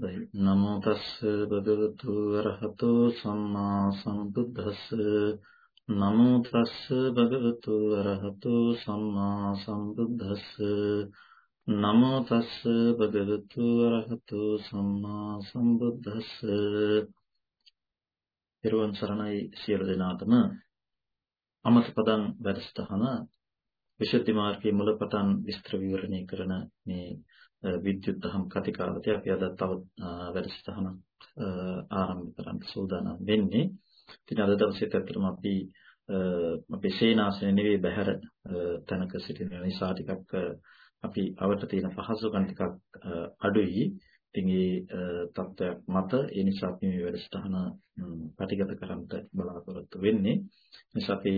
නමෝ තස්ස භගවතු වරහතෝ සම්මා සම්බුද්දස්ස නමෝ තස්ස භගවතු වරහතෝ සම්මා සම්බුද්දස්ස නමෝ තස්ස භගවතු වරහතෝ සම්මා සම්බුද්දස්ස පෙරවන් සරණයි සියලු දෙනාටම අමතපදං වැඩසටහන විශුද්ධි මාර්ගයේ මුලපටන් විස්තර විවරණය කරන මේ විද්‍යුත් දහම් කතිකාවතේ අපි අද තව වැඩසටහනක් ආරම්භ කරන්න සූදානම් වෙන්නේ. ඉතින් අද දවසේ ඇත්තටම අපි අපේ සේනාසනේ නෙවෙයි බහැර තැනක සිටින නිසා ටිකක් අපි අවට තියෙන පහසුකම් ටිකක් අඩුයි. ඉතින් ඒ තත්ත්වයක් මත ඒ නිසා අපි මේ වැඩසටහන පටිගත කරන්න බලාපොරොත්තු වෙන්නේ. නිසා අපි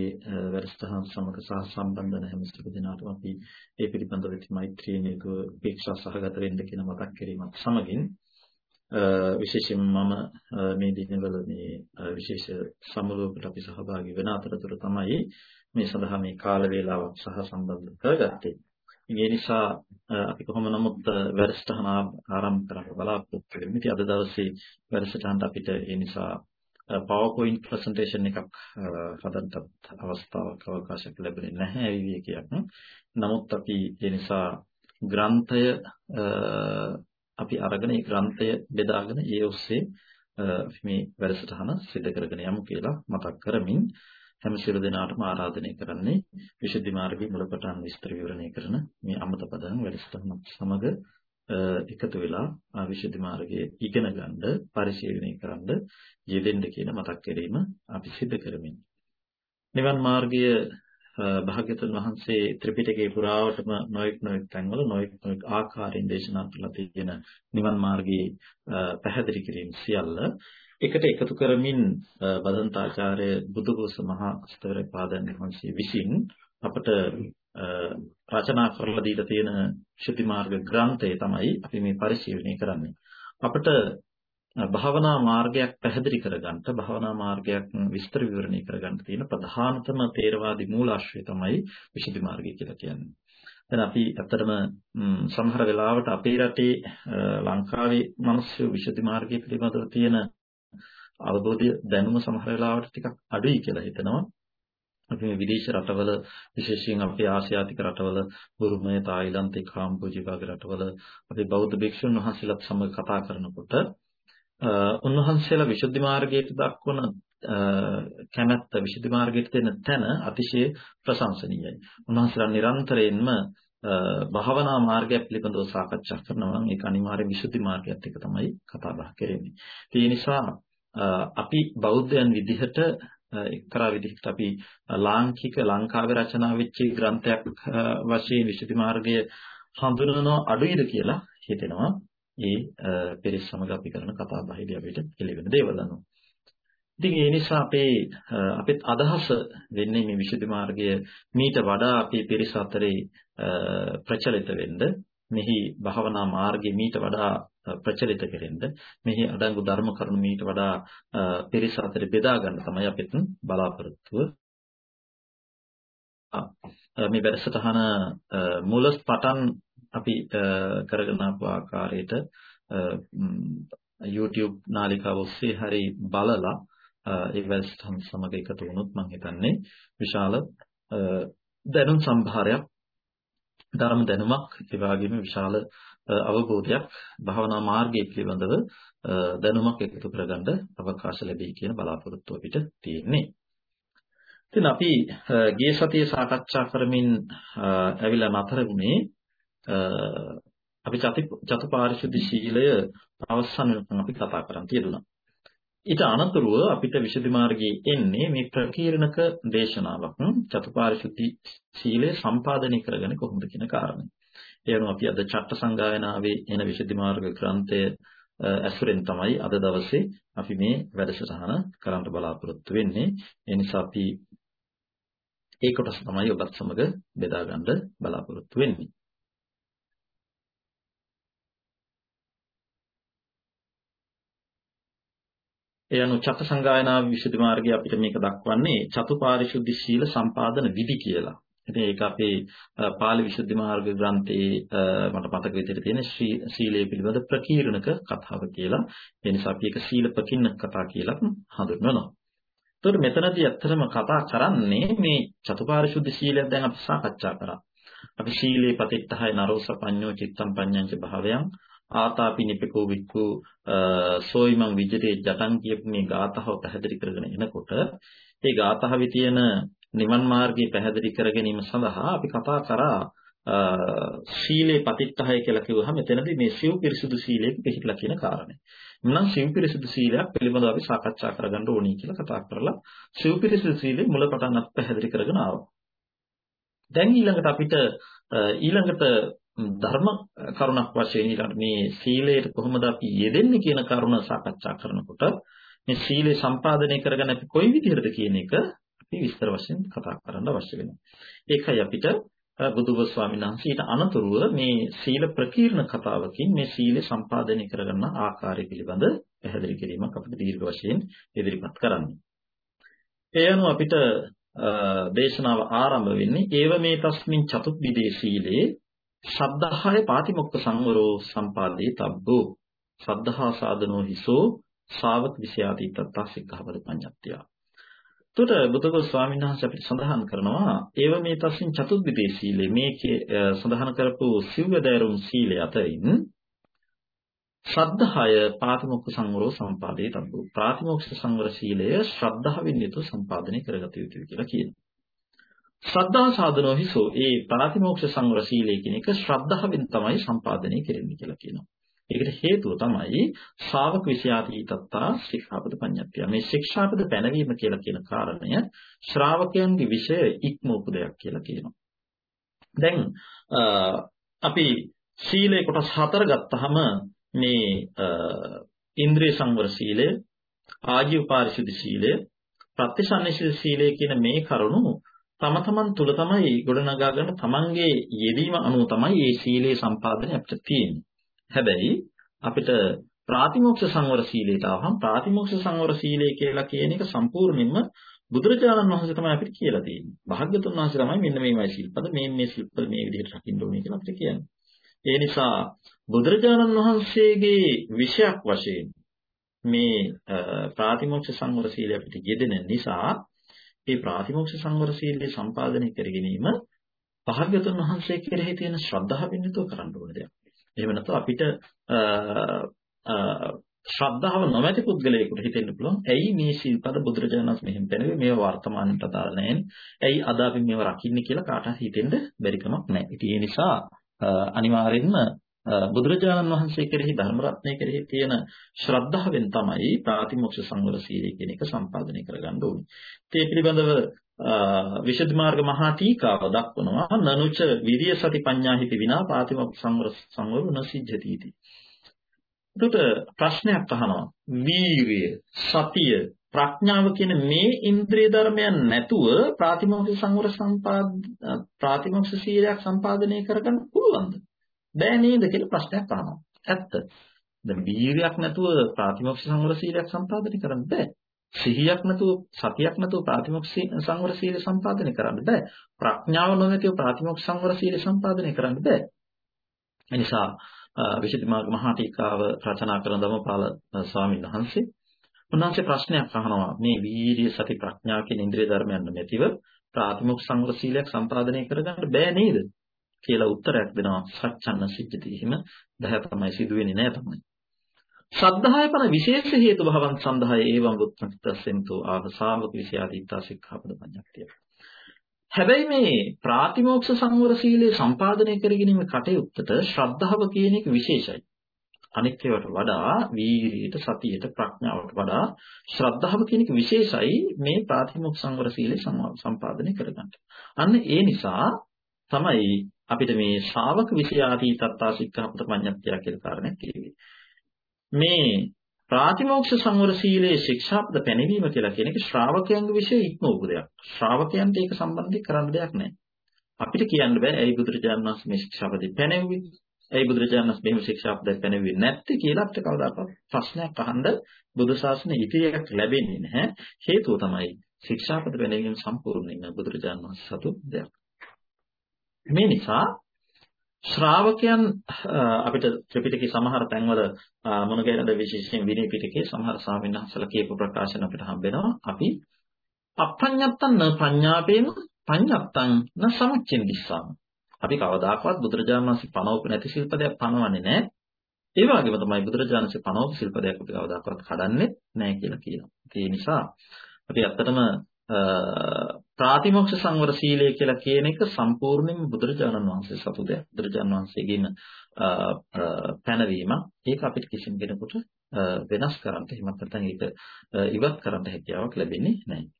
වැඩසටහන සමග සහ සම්බන්ධ වන හැම සිළු දෙනාටම අපි ඒ පිළිබඳව ඉති මෛත්‍රියෙන් ඒක උපේක්ෂා සහගත වෙන්න කියන මතක් කිරීමත් සමගින් විශේෂයෙන්ම මම මේ දිනවල මේ විශේෂ සමුළුවකට අපි සහභාගී වෙන අතරතුර තමයි මේ සඳහා මේ කාල වේලාවක් සහ සම්බන්ධ කරගත්තේ. ඒ නිසා අපි කොහොම නමුත් වැඩසටහන ආරම්භ කරන්න බලාපොරොත්තු වෙන්නේ. ඉතින් අද දවසේ වැඩසටහනට අපිට ඒ නිසා PowerPoint presentation එකක් හදන්නත් අවස්ථාවක් අවකාශයක් ලැබෙන්නේ නැහැ විවේකයක්. නමුත් අපි ඒ නිසා ග්‍රන්ථය අපි අරගෙන ඒ ග්‍රන්ථය බෙදාගෙන ඒ ඔස්සේ මේ වැඩසටහන සිදු කරගෙන යමු කියලා මතක් කරමින් හැම සියලු දෙනාටම ආරාධනය කරන්නේ විශුද්ධි මාර්ගයේ මුලපටන් විස්තර විවරණය කරන මේ අමත පදයන් වැඩසටහන සමග එකතු වෙලා විශුද්ධි මාර්ගයේ ඉගෙන ගන්න පරිශීලනය කරන්න යෙදෙන්න කියන මතක් කිරීම අපි සිදු කරමින්. නිවන් මාර්ගය භාග්‍යතුන් වහන්සේ ත්‍රිපිටකේ පුරාවටම නොඑක් නොඑක් තැන්වල නොඑක් නොඑක් ආකාරයෙන් දේශනා කරලා තියෙන නිවන් මාර්ගයේ පැහැදිලි කිරීම සියල්ල එකට එකතු කරමින් බදන්තාචාර්ය බුදුගෝස මහා ස්තවරපාදයන් වහන්සේ විසින් අපට රචනා කරලා දීලා තියෙන ශුද්ධි මාර්ග ග්‍රන්ථය තමයි අපි මේ පරිශීලනය කරන්නේ. අපට භාවනා මාර්ගයක් පැහැදිලි කරගන්න භාවනා මාර්ගයක් විස්තර විවරණය කරගන්න තියෙන ප්‍රධානතම තේරවාදී මූලාශ්‍රය තමයි විශුද්ධි මාර්ගය කියලා කියන්නේ. දැන් අපි ඇත්තටම සමහර වෙලාවට අපේ රටේ ලංකාවේ මිනිස්සු විශුද්ධි මාර්ගය පිළිබඳව තියෙන අවබෝධය දැනුම සමහර වෙලාවට ටිකක් අඩුයි කියලා හිතනවා. අපි මේ විදේශ රටවල විශේෂයෙන් අපේ ආසියාතික රටවල බුරුමය, තායිලන්තය, කාම්බෝජි වගේ රටවල අපි බෞද්ධ භික්ෂුන් වහන්සේලාත් සමග කතා කරනකොට උන්වහන්සේලා විසුද්ධි මාර්ගයට දක්වන කැමැත්ත විසුද්ධි මාර්ගයට දෙන තැන අතිශය ප්‍රශංසනීයයි. උන්වහන්සේලා නිරන්තරයෙන්ම භාවනා මාර්ගය පිළිබඳව සාකච්ඡා කරනවා නම් ඒක අනිවාර්ය විසුද්ධි මාර්ගයත් එක්ක තමයි කතා බහ කරන්නේ. ඒ නිසා අපි බෞද්ධයන් විදිහට එක්තරා විදිහකට අපි ලාංකික ලංකාවේ රචනා වෙච්ච ග්‍රන්ථයක් වශයෙන් විසුද්ධි මාර්ගය හඳුනනවා අඩුයිද කියලා හිතෙනවා. ඒ පෙරස් සමග අපි කරන කතා බහේදී අපිට පිළිවෙන දේවල් අනුව. ඉතින් ඒ නිසා අපේ අපිට අදහස වෙන්නේ මේ විසුද්ධි මාර්ගය මීට වඩා අපේ පිරිස අතරේ ප්‍රචලිත වෙන්න මෙහි භාවනා මාර්ගය මීට වඩා ප්‍රචලිත කෙරෙන්න. මෙහි අඩංගු ධර්ම කරුණු මීට වඩා පිරිස අතර බෙදා ගන්න තමයි අපිට බලාපොරොත්තුව. මේ වැඩසටහන මුල පටන් අපි කරගෙන ආපු ආකාරයට YouTube නාලිකාව ඔස්සේ හරි බලලා ඒ වැඩසටහන සමග එකතු වුණොත් මම හිතන්නේ විශාල දැනුම් සම්භාරයක් ධර්ම දැනුමක් ඒ වගේම විශාල අවබෝධයක් භාවනා මාර්ගය පිළිබඳව දැනුමක් එකතු කරගන්න අවකාශ ලැබෙයි කියන බලාපොරොත්තුව අපිට තියෙන්නේ. ඉතින් අපි ගිය සතියේ සාකච්ඡා කරමින් ඇවිල්ලා නතර වුණේ අපි චතුපාරිශුද්ධ සීලය අවසන් වෙනකන් අපි කතා කරන් තියදුනා. ඊට අනතුරුව අපිට විසුද්ධි මාර්ගයේ එන්නේ මේ ප්‍රකීර්ණක දේශනාවක් චතුපාරිශුද්ධි සීලය සම්පාදනය කරගන්නේ කොහොමද කියන කාරණය. ඒ අනුව අපි අද චට්ට සංගායනාවේ එන විසුද්ධි මාර්ග ග්‍රන්ථය ඇසුරෙන් තමයි අද දවසේ අපි මේ වැඩසටහන කරන්න බලාපොරොත්තු වෙන්නේ. ඒ නිසා අපි ඒ කොටස තමයි ඔබත් සමග බෙදා ගන්න බලාපොරොත්තු වෙන්නේ. ඒ අනුව චත්ත සංගායනා විසුද්ධි මාර්ගය අපිට මේක දක්වන්නේ චතුපාරිශුද්ධි සීල සම්පාදන විදි කියලා. ඉතින් ඒක අපේ පාලි විසුද්ධි මාර්ග ග්‍රන්ථයේ මට මතක විදිහට තියෙන සීලය පිළිබඳ ප්‍රකීර්ණක කතාව කියලා. ඒ නිසා අපි ඒක සීල ප්‍රකින්නක කතා කියලා හඳුන්වනවා. එතකොට මෙතනදී ඇත්තටම කතා කරන්නේ මේ චතුපාරිශුද්ධ සීලය දැන් අපි සාකච්ඡා කරා. අපි සීලේ පතිත්තහය නරෝසපඤ්ඤෝ චිත්තම් පඤ්ඤංච භාවයන් ආතාපි නිපකෝ වික්ඛු සෝයිමං විජිතේ ජටං කියපු මේ ගාතහව පැහැදිලි කරගෙන එනකොට ඒ ගාතහවේ තියෙන නිවන් මාර්ගය පැහැදිලි කර ගැනීම සඳහා අපි කතා කරා සීලේ පතිත්තහය කියලා කිව්වහම එතනදී මේ සිව් පිරිසුදු සීලයක පිළිහිලා කියන කාරණේ. මනම් සිව් පිරිසුදු සීලයක් පිළිබඳව අපි සාකච්ඡා කරගන්න ඕනි කියලා කතා කරලා සිව් පිරිසුදු සීලේ මුලපටන් අපි පැහැදිලි කරගෙන ආවා. දැන් ඊළඟට අපිට ඊළඟට ධර්ම කරුණක් වශයෙන් ඊළඟ මේ සීලයට කොහොමද අපි යෙදෙන්නේ කියන කරුණ සාකච්ඡා කරනකොට මේ සීලය සම්පාදනය කරගන්න අපි කොයි විදිහටද කියන එක අපි විස්තර වශයෙන් කතා කරන්න අවශ්‍ය වෙනවා. ඒකයි අපිට බුදුබ ස්වාමීන් වහන්සේ ඊට අනතුරුව මේ සීල ප්‍රකීර්ණ කතාවකින් මේ සීල සම්පාදනය කරගන්න ආකාරය පිළිබඳ පැහැදිලි කිරීමක් අපිට දීර්ඝ වශයෙන් ඉදිරිපත් කරන්නේ. ඒ අනුව අපිට දේශනාව ආරම්භ වෙන්නේ ඒව මේ තස්මින් චතුප්පිදේ සීලේ ශබ්දහය පාතිමොක්ඛ සංවරෝ සම්පාදේ තබ්බෝ ශ්‍රද්ධා සාධනෝ හිසෝ ශාවක විෂයාදී තත්ත්‍සිකහවල පඤ්ඤත්තිය. එතකොට බුදුගොස් ස්වාමීන් වහන්සේ අපිට සඳහන් කරනවා ඒව මේ තස්මින් චතුර්විදේ සීලේ මේකේ සඳහන් කරපු සිව්වදෑරුම් සීලය අතරින් ශ්‍රද්ධාය පාතිමොක්ඛ සංවරෝ සම්පාදේ තබ්බෝ ප්‍රාතිමොක්ඛ සංවර සීලය ශ්‍රද්ධාවෙන් යුතුව සම්පාදනය කරගත යුතුයි කියලා කියනවා. ශ්‍රද්ධා සාධනෝ හිසෝ ඒ ප්‍රාතිමෝක්ෂ සංවර සීලය කියන එක ශ්‍රද්ධාවෙන් තමයි සම්පාදනය කෙරෙන්නේ කියලා කියනවා. ඒකට හේතුව තමයි ශාවක විෂයාතීතත්තා ශික්ෂාපද පඤ්ඤාත්තිය. මේ ශික්ෂාපද පැනවීම කියලා කියන කාරණය ශ්‍රාවකයන්ගේ විෂය ඉක්මවපු දෙයක් කියලා කියනවා. දැන් අපි සීලේ කොටස් හතර ගත්තාම මේ ඉන්ද්‍රිය සංවර සීලය, ආජීව පාරිශුද්ධ සීලය, ප්‍රත්‍යසන්නිසිත සීලය කියන මේ කරුණු තම තමන් තුල තමයි ගොඩනගා ගන්න තමන්ගේ යෙදීම අනුව තමයි මේ සීලේ සම්පාදනය අපිට තියෙන්නේ. හැබැයි අපිට ප්‍රාතිමෝක්ෂ සංවර සීලයට ආවම ප්‍රාතිමෝක්ෂ සංවර සීලය කියලා කියන එක සම්පූර්ණයෙන්ම බුදුරජාණන් වහන්සේ තමයි අපිට කියලා තියෙන්නේ. භාග්‍යතුන් වහන්සේ තමයි මෙන්න මේමයි සිල්පද මේ මේ සිල්පද මේ විදිහට රකින්න ඕනේ කියලා අපිට කියන්නේ. ඒ නිසා බුදුරජාණන් වහන්සේගේ විෂයක් වශයෙන් මේ ප්‍රාතිමෝක්ෂ සංවර සීලය අපිට යෙදෙන නිසා මේ ප්‍රාතිමෝක්ෂ සංවර සීලය සම්පාදනය කර ගැනීම භාග්‍යතුන් වහන්සේ කෙරෙහි තියෙන ශ්‍රද්ධාවෙන් යුතුව කරන්න ඕන දෙයක්. එහෙම නැත්නම් අපිට ශ්‍රද්ධාව නොමැති පුද්ගලයෙකුට හිතෙන්න පුළුවන් ඇයි මේ ශිල්පද බුදුරජාණන් වහන්සේ මෙහෙම පෙන්වන්නේ මේව වර්තමානයට අදාළ නැහැනේ. ඇයි අද අපි මේව රකින්නේ කියලා කාටවත් හිතෙන්න බැරි කමක් නැහැ. ඉතින් ඒ නිසා අනිවාර්යෙන්ම බුදුරජාණන් වහන්සේ කෙරෙහි ධර්ම රත්නය කෙරෙහි තියෙන ශ්‍රද්ධාවෙන් තමයි ප්‍රාතිමෝක්ෂ සංවර සීලය කියන එක සම්පාදනය කරගන්න ඕනේ. ඒ පිළිබඳව විශුද්ධ මාර්ග මහා ටීකාව දක්වනවා නනුච විරිය සති පඤ්ඤාහිති විනා පාතිමොක්ඛ සංවර සංවර නසිජ්ජති इति. එතකොට ප්‍රශ්නයක් අහනවා වීරිය සතිය ප්‍රඥාව කියන මේ ඉන්ද්‍රිය ධර්මයන් නැතුව ප්‍රාතිමොක්ඛ සංවර සම්පාද ප්‍රාතිමොක්ඛ සීලයක් සම්පාදනය කරගන්න පුළුවන්ද? බෑ නේද කියලා ප්‍රශ්නයක් අහනවා. ඇත්ත. දැන් වීරියක් නැතුව ප්‍රාතිමොක්ෂ සංවර සීලයක් සම්පාදනය කරන්න බෑ. සිහියක් නැතුව සතියක් නැතුව ප්‍රාතිමොක්ෂ සංවර සීල සම්පාදනය කරන්න බෑ. ප්‍රඥාව නොමැතිව ප්‍රාතිමොක්ෂ සංවර සීල සම්පාදනය කරන්න බෑ. එනිසා විශේෂ මාර්ග මහා ටීකාව රචනා කරන ධම්මපාල ස්වාමීන් වහන්සේ උන්වහන්සේ ප්‍රශ්නයක් අහනවා මේ වීර්ය සති ප්‍රඥා කියන ඉන්ද්‍රිය ධර්මයන් නැතිව ප්‍රාතිමොක්ෂ සංවර සීලයක් සම්පාදනය කරගන්න බෑ නේද? කියලා උත්තරයක් දෙනවා සත්‍යන්න සිද්ධති. එහෙම බහැ තමයි සිදු වෙන්නේ නැහැ තමයි. ශ්‍රද්ධාය පන විශේෂ හේතු භවන් සඳහා ඒවම් වුත්තිස්සෙන්තු ආසාවක විෂයාදීතා සික්ඛාපද පඤ්ඤාක්තිය. හැබැයි මේ ප්‍රාතිමෝක්ෂ සංවර සීලය සම්පාදනය කර ගැනීම කටයුත්තට ශ්‍රද්ධාව කියන එක විශේෂයි. අනිත් ඒවාට වඩා වීරියට සතියට ප්‍රඥාවට වඩා ශ්‍රද්ධාව කියන එක විශේෂයි මේ ප්‍රාතිමෝක්ෂ සංවර සීලය සම්පාදනය කරගන්න. අන්න ඒ නිසා තමයි අපිට මේ ශාවක විෂයාදී තත්තා සික්ඛාපද පඤ්ඤාත්‍ය කියලා කාරණයක් කිව්වේ. මේ ප්‍රාතිමෝක්ෂ සංවර සීලයේ ශික්ෂාපද පැනවීම කියලා කියන එක ශ්‍රාවකයන්ගේ විෂය ඉක්මවපු දෙයක්. ශ්‍රාවකයන්ට ඒක සම්බන්ධයෙන් කරන්න දෙයක් නැහැ. අපිට කියන්න බෑ ඇයි බුදුරජාණන් වහන්සේ මේ ශික්ෂාපදේ පැනෙව්වේ? ඇයි බුදුරජාණන් වහන්සේ මෙහෙම ශික්ෂාපදයක් පැනෙව්වේ නැත්තේ කියලා අපිට කවදාකවත් ප්‍රශ්නයක් අහන්න බුදු සාසනේ ඉතිරියක් ලැබෙන්නේ නැහැ. හේතුව තමයි ශික්ෂාපද පැනවීම සම්පූර්ණයෙන් බුදුරජාණන් වහන්සේ සතු දෙයක්. මේ නිසා ශ්‍රාවකයන් අපිට ත්‍රිපිටකයේ සමහර තැන්වල මොන ගැනද විශේෂයෙන් විනය පිටකයේ සමහර ස්වාමීන් වහන්සේලා කියපු ප්‍රකාශන අපිට හම්බෙනවා. අපි අපඤ්ඤත්තං න පඤ්ඤාපේන පඤ්ඤත්තං න සමුච්චින්දිස්සාම අපි කවදාකවත් බුදුරජාණන් වහන්සේ පනවපු නැති ශිල්පදයක් පනවන්නේ නැහැ ඒ වගේම තමයි බුදුරජාණන් වහන්සේ පනවපු ශිල්පදයක් අපි කවදාකවත් කඩන්නේ නැහැ කියලා කියනවා. ඒ නිසා අපි ඇත්තටම ප්‍රාතිමොක්ෂ සංවර සීලය කියලා කියන එක සම්පූර්ණයෙන්ම බුදුරජාණන් වහන්සේ සතු දෙයක්. බුදුරජාණන් වහන්සේගෙන් පැනවීම ඒක අපිට කිසිම කෙනෙකුට වෙනස් කරන්න එහෙමත් නැත්නම් ඒක ඉවත් කරන්න හැකියාවක් ලැබෙන්නේ නැහැ.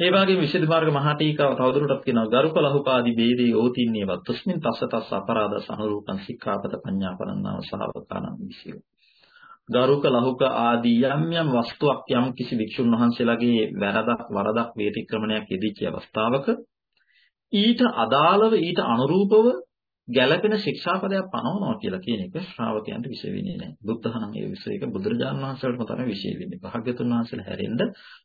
ඒ වගේම විශේෂ මාර්ග මහා ටීකාව තවදුරටත් කියනවා ගරුක ලහුපාදී බේදී ඕතින්නේවත් තස්මින් තස්ස තස්ස අපරාධ සහරූපං සික්ඛාපද පඤ්ඤාපරණාව සහවකානං විසියෝ ගරුක ලහුක ආදී යම් යම් වස්තුවක් යම් කිසි වික්ෂුන් වහන්සේලාගේ වැරදක් වරදක් වේතික්‍රමණයක් යෙදිච්ච අවස්ථාවක ඊට අදාළව ඊට අනුරූපව ගැළපෙන ශික්ෂාපදයක් පනවනවා කියලා කියන එක ශ්‍රාවකයන්ට විශේෂ වෙන්නේ නැහැ. බුද්ධහනම් ඒ විශේෂ එක බුදුරජාණන් වහන්සේටම තමයි විශේෂ වෙන්නේ. භාග්‍යතුන් වහන්සේලා හැරෙන්න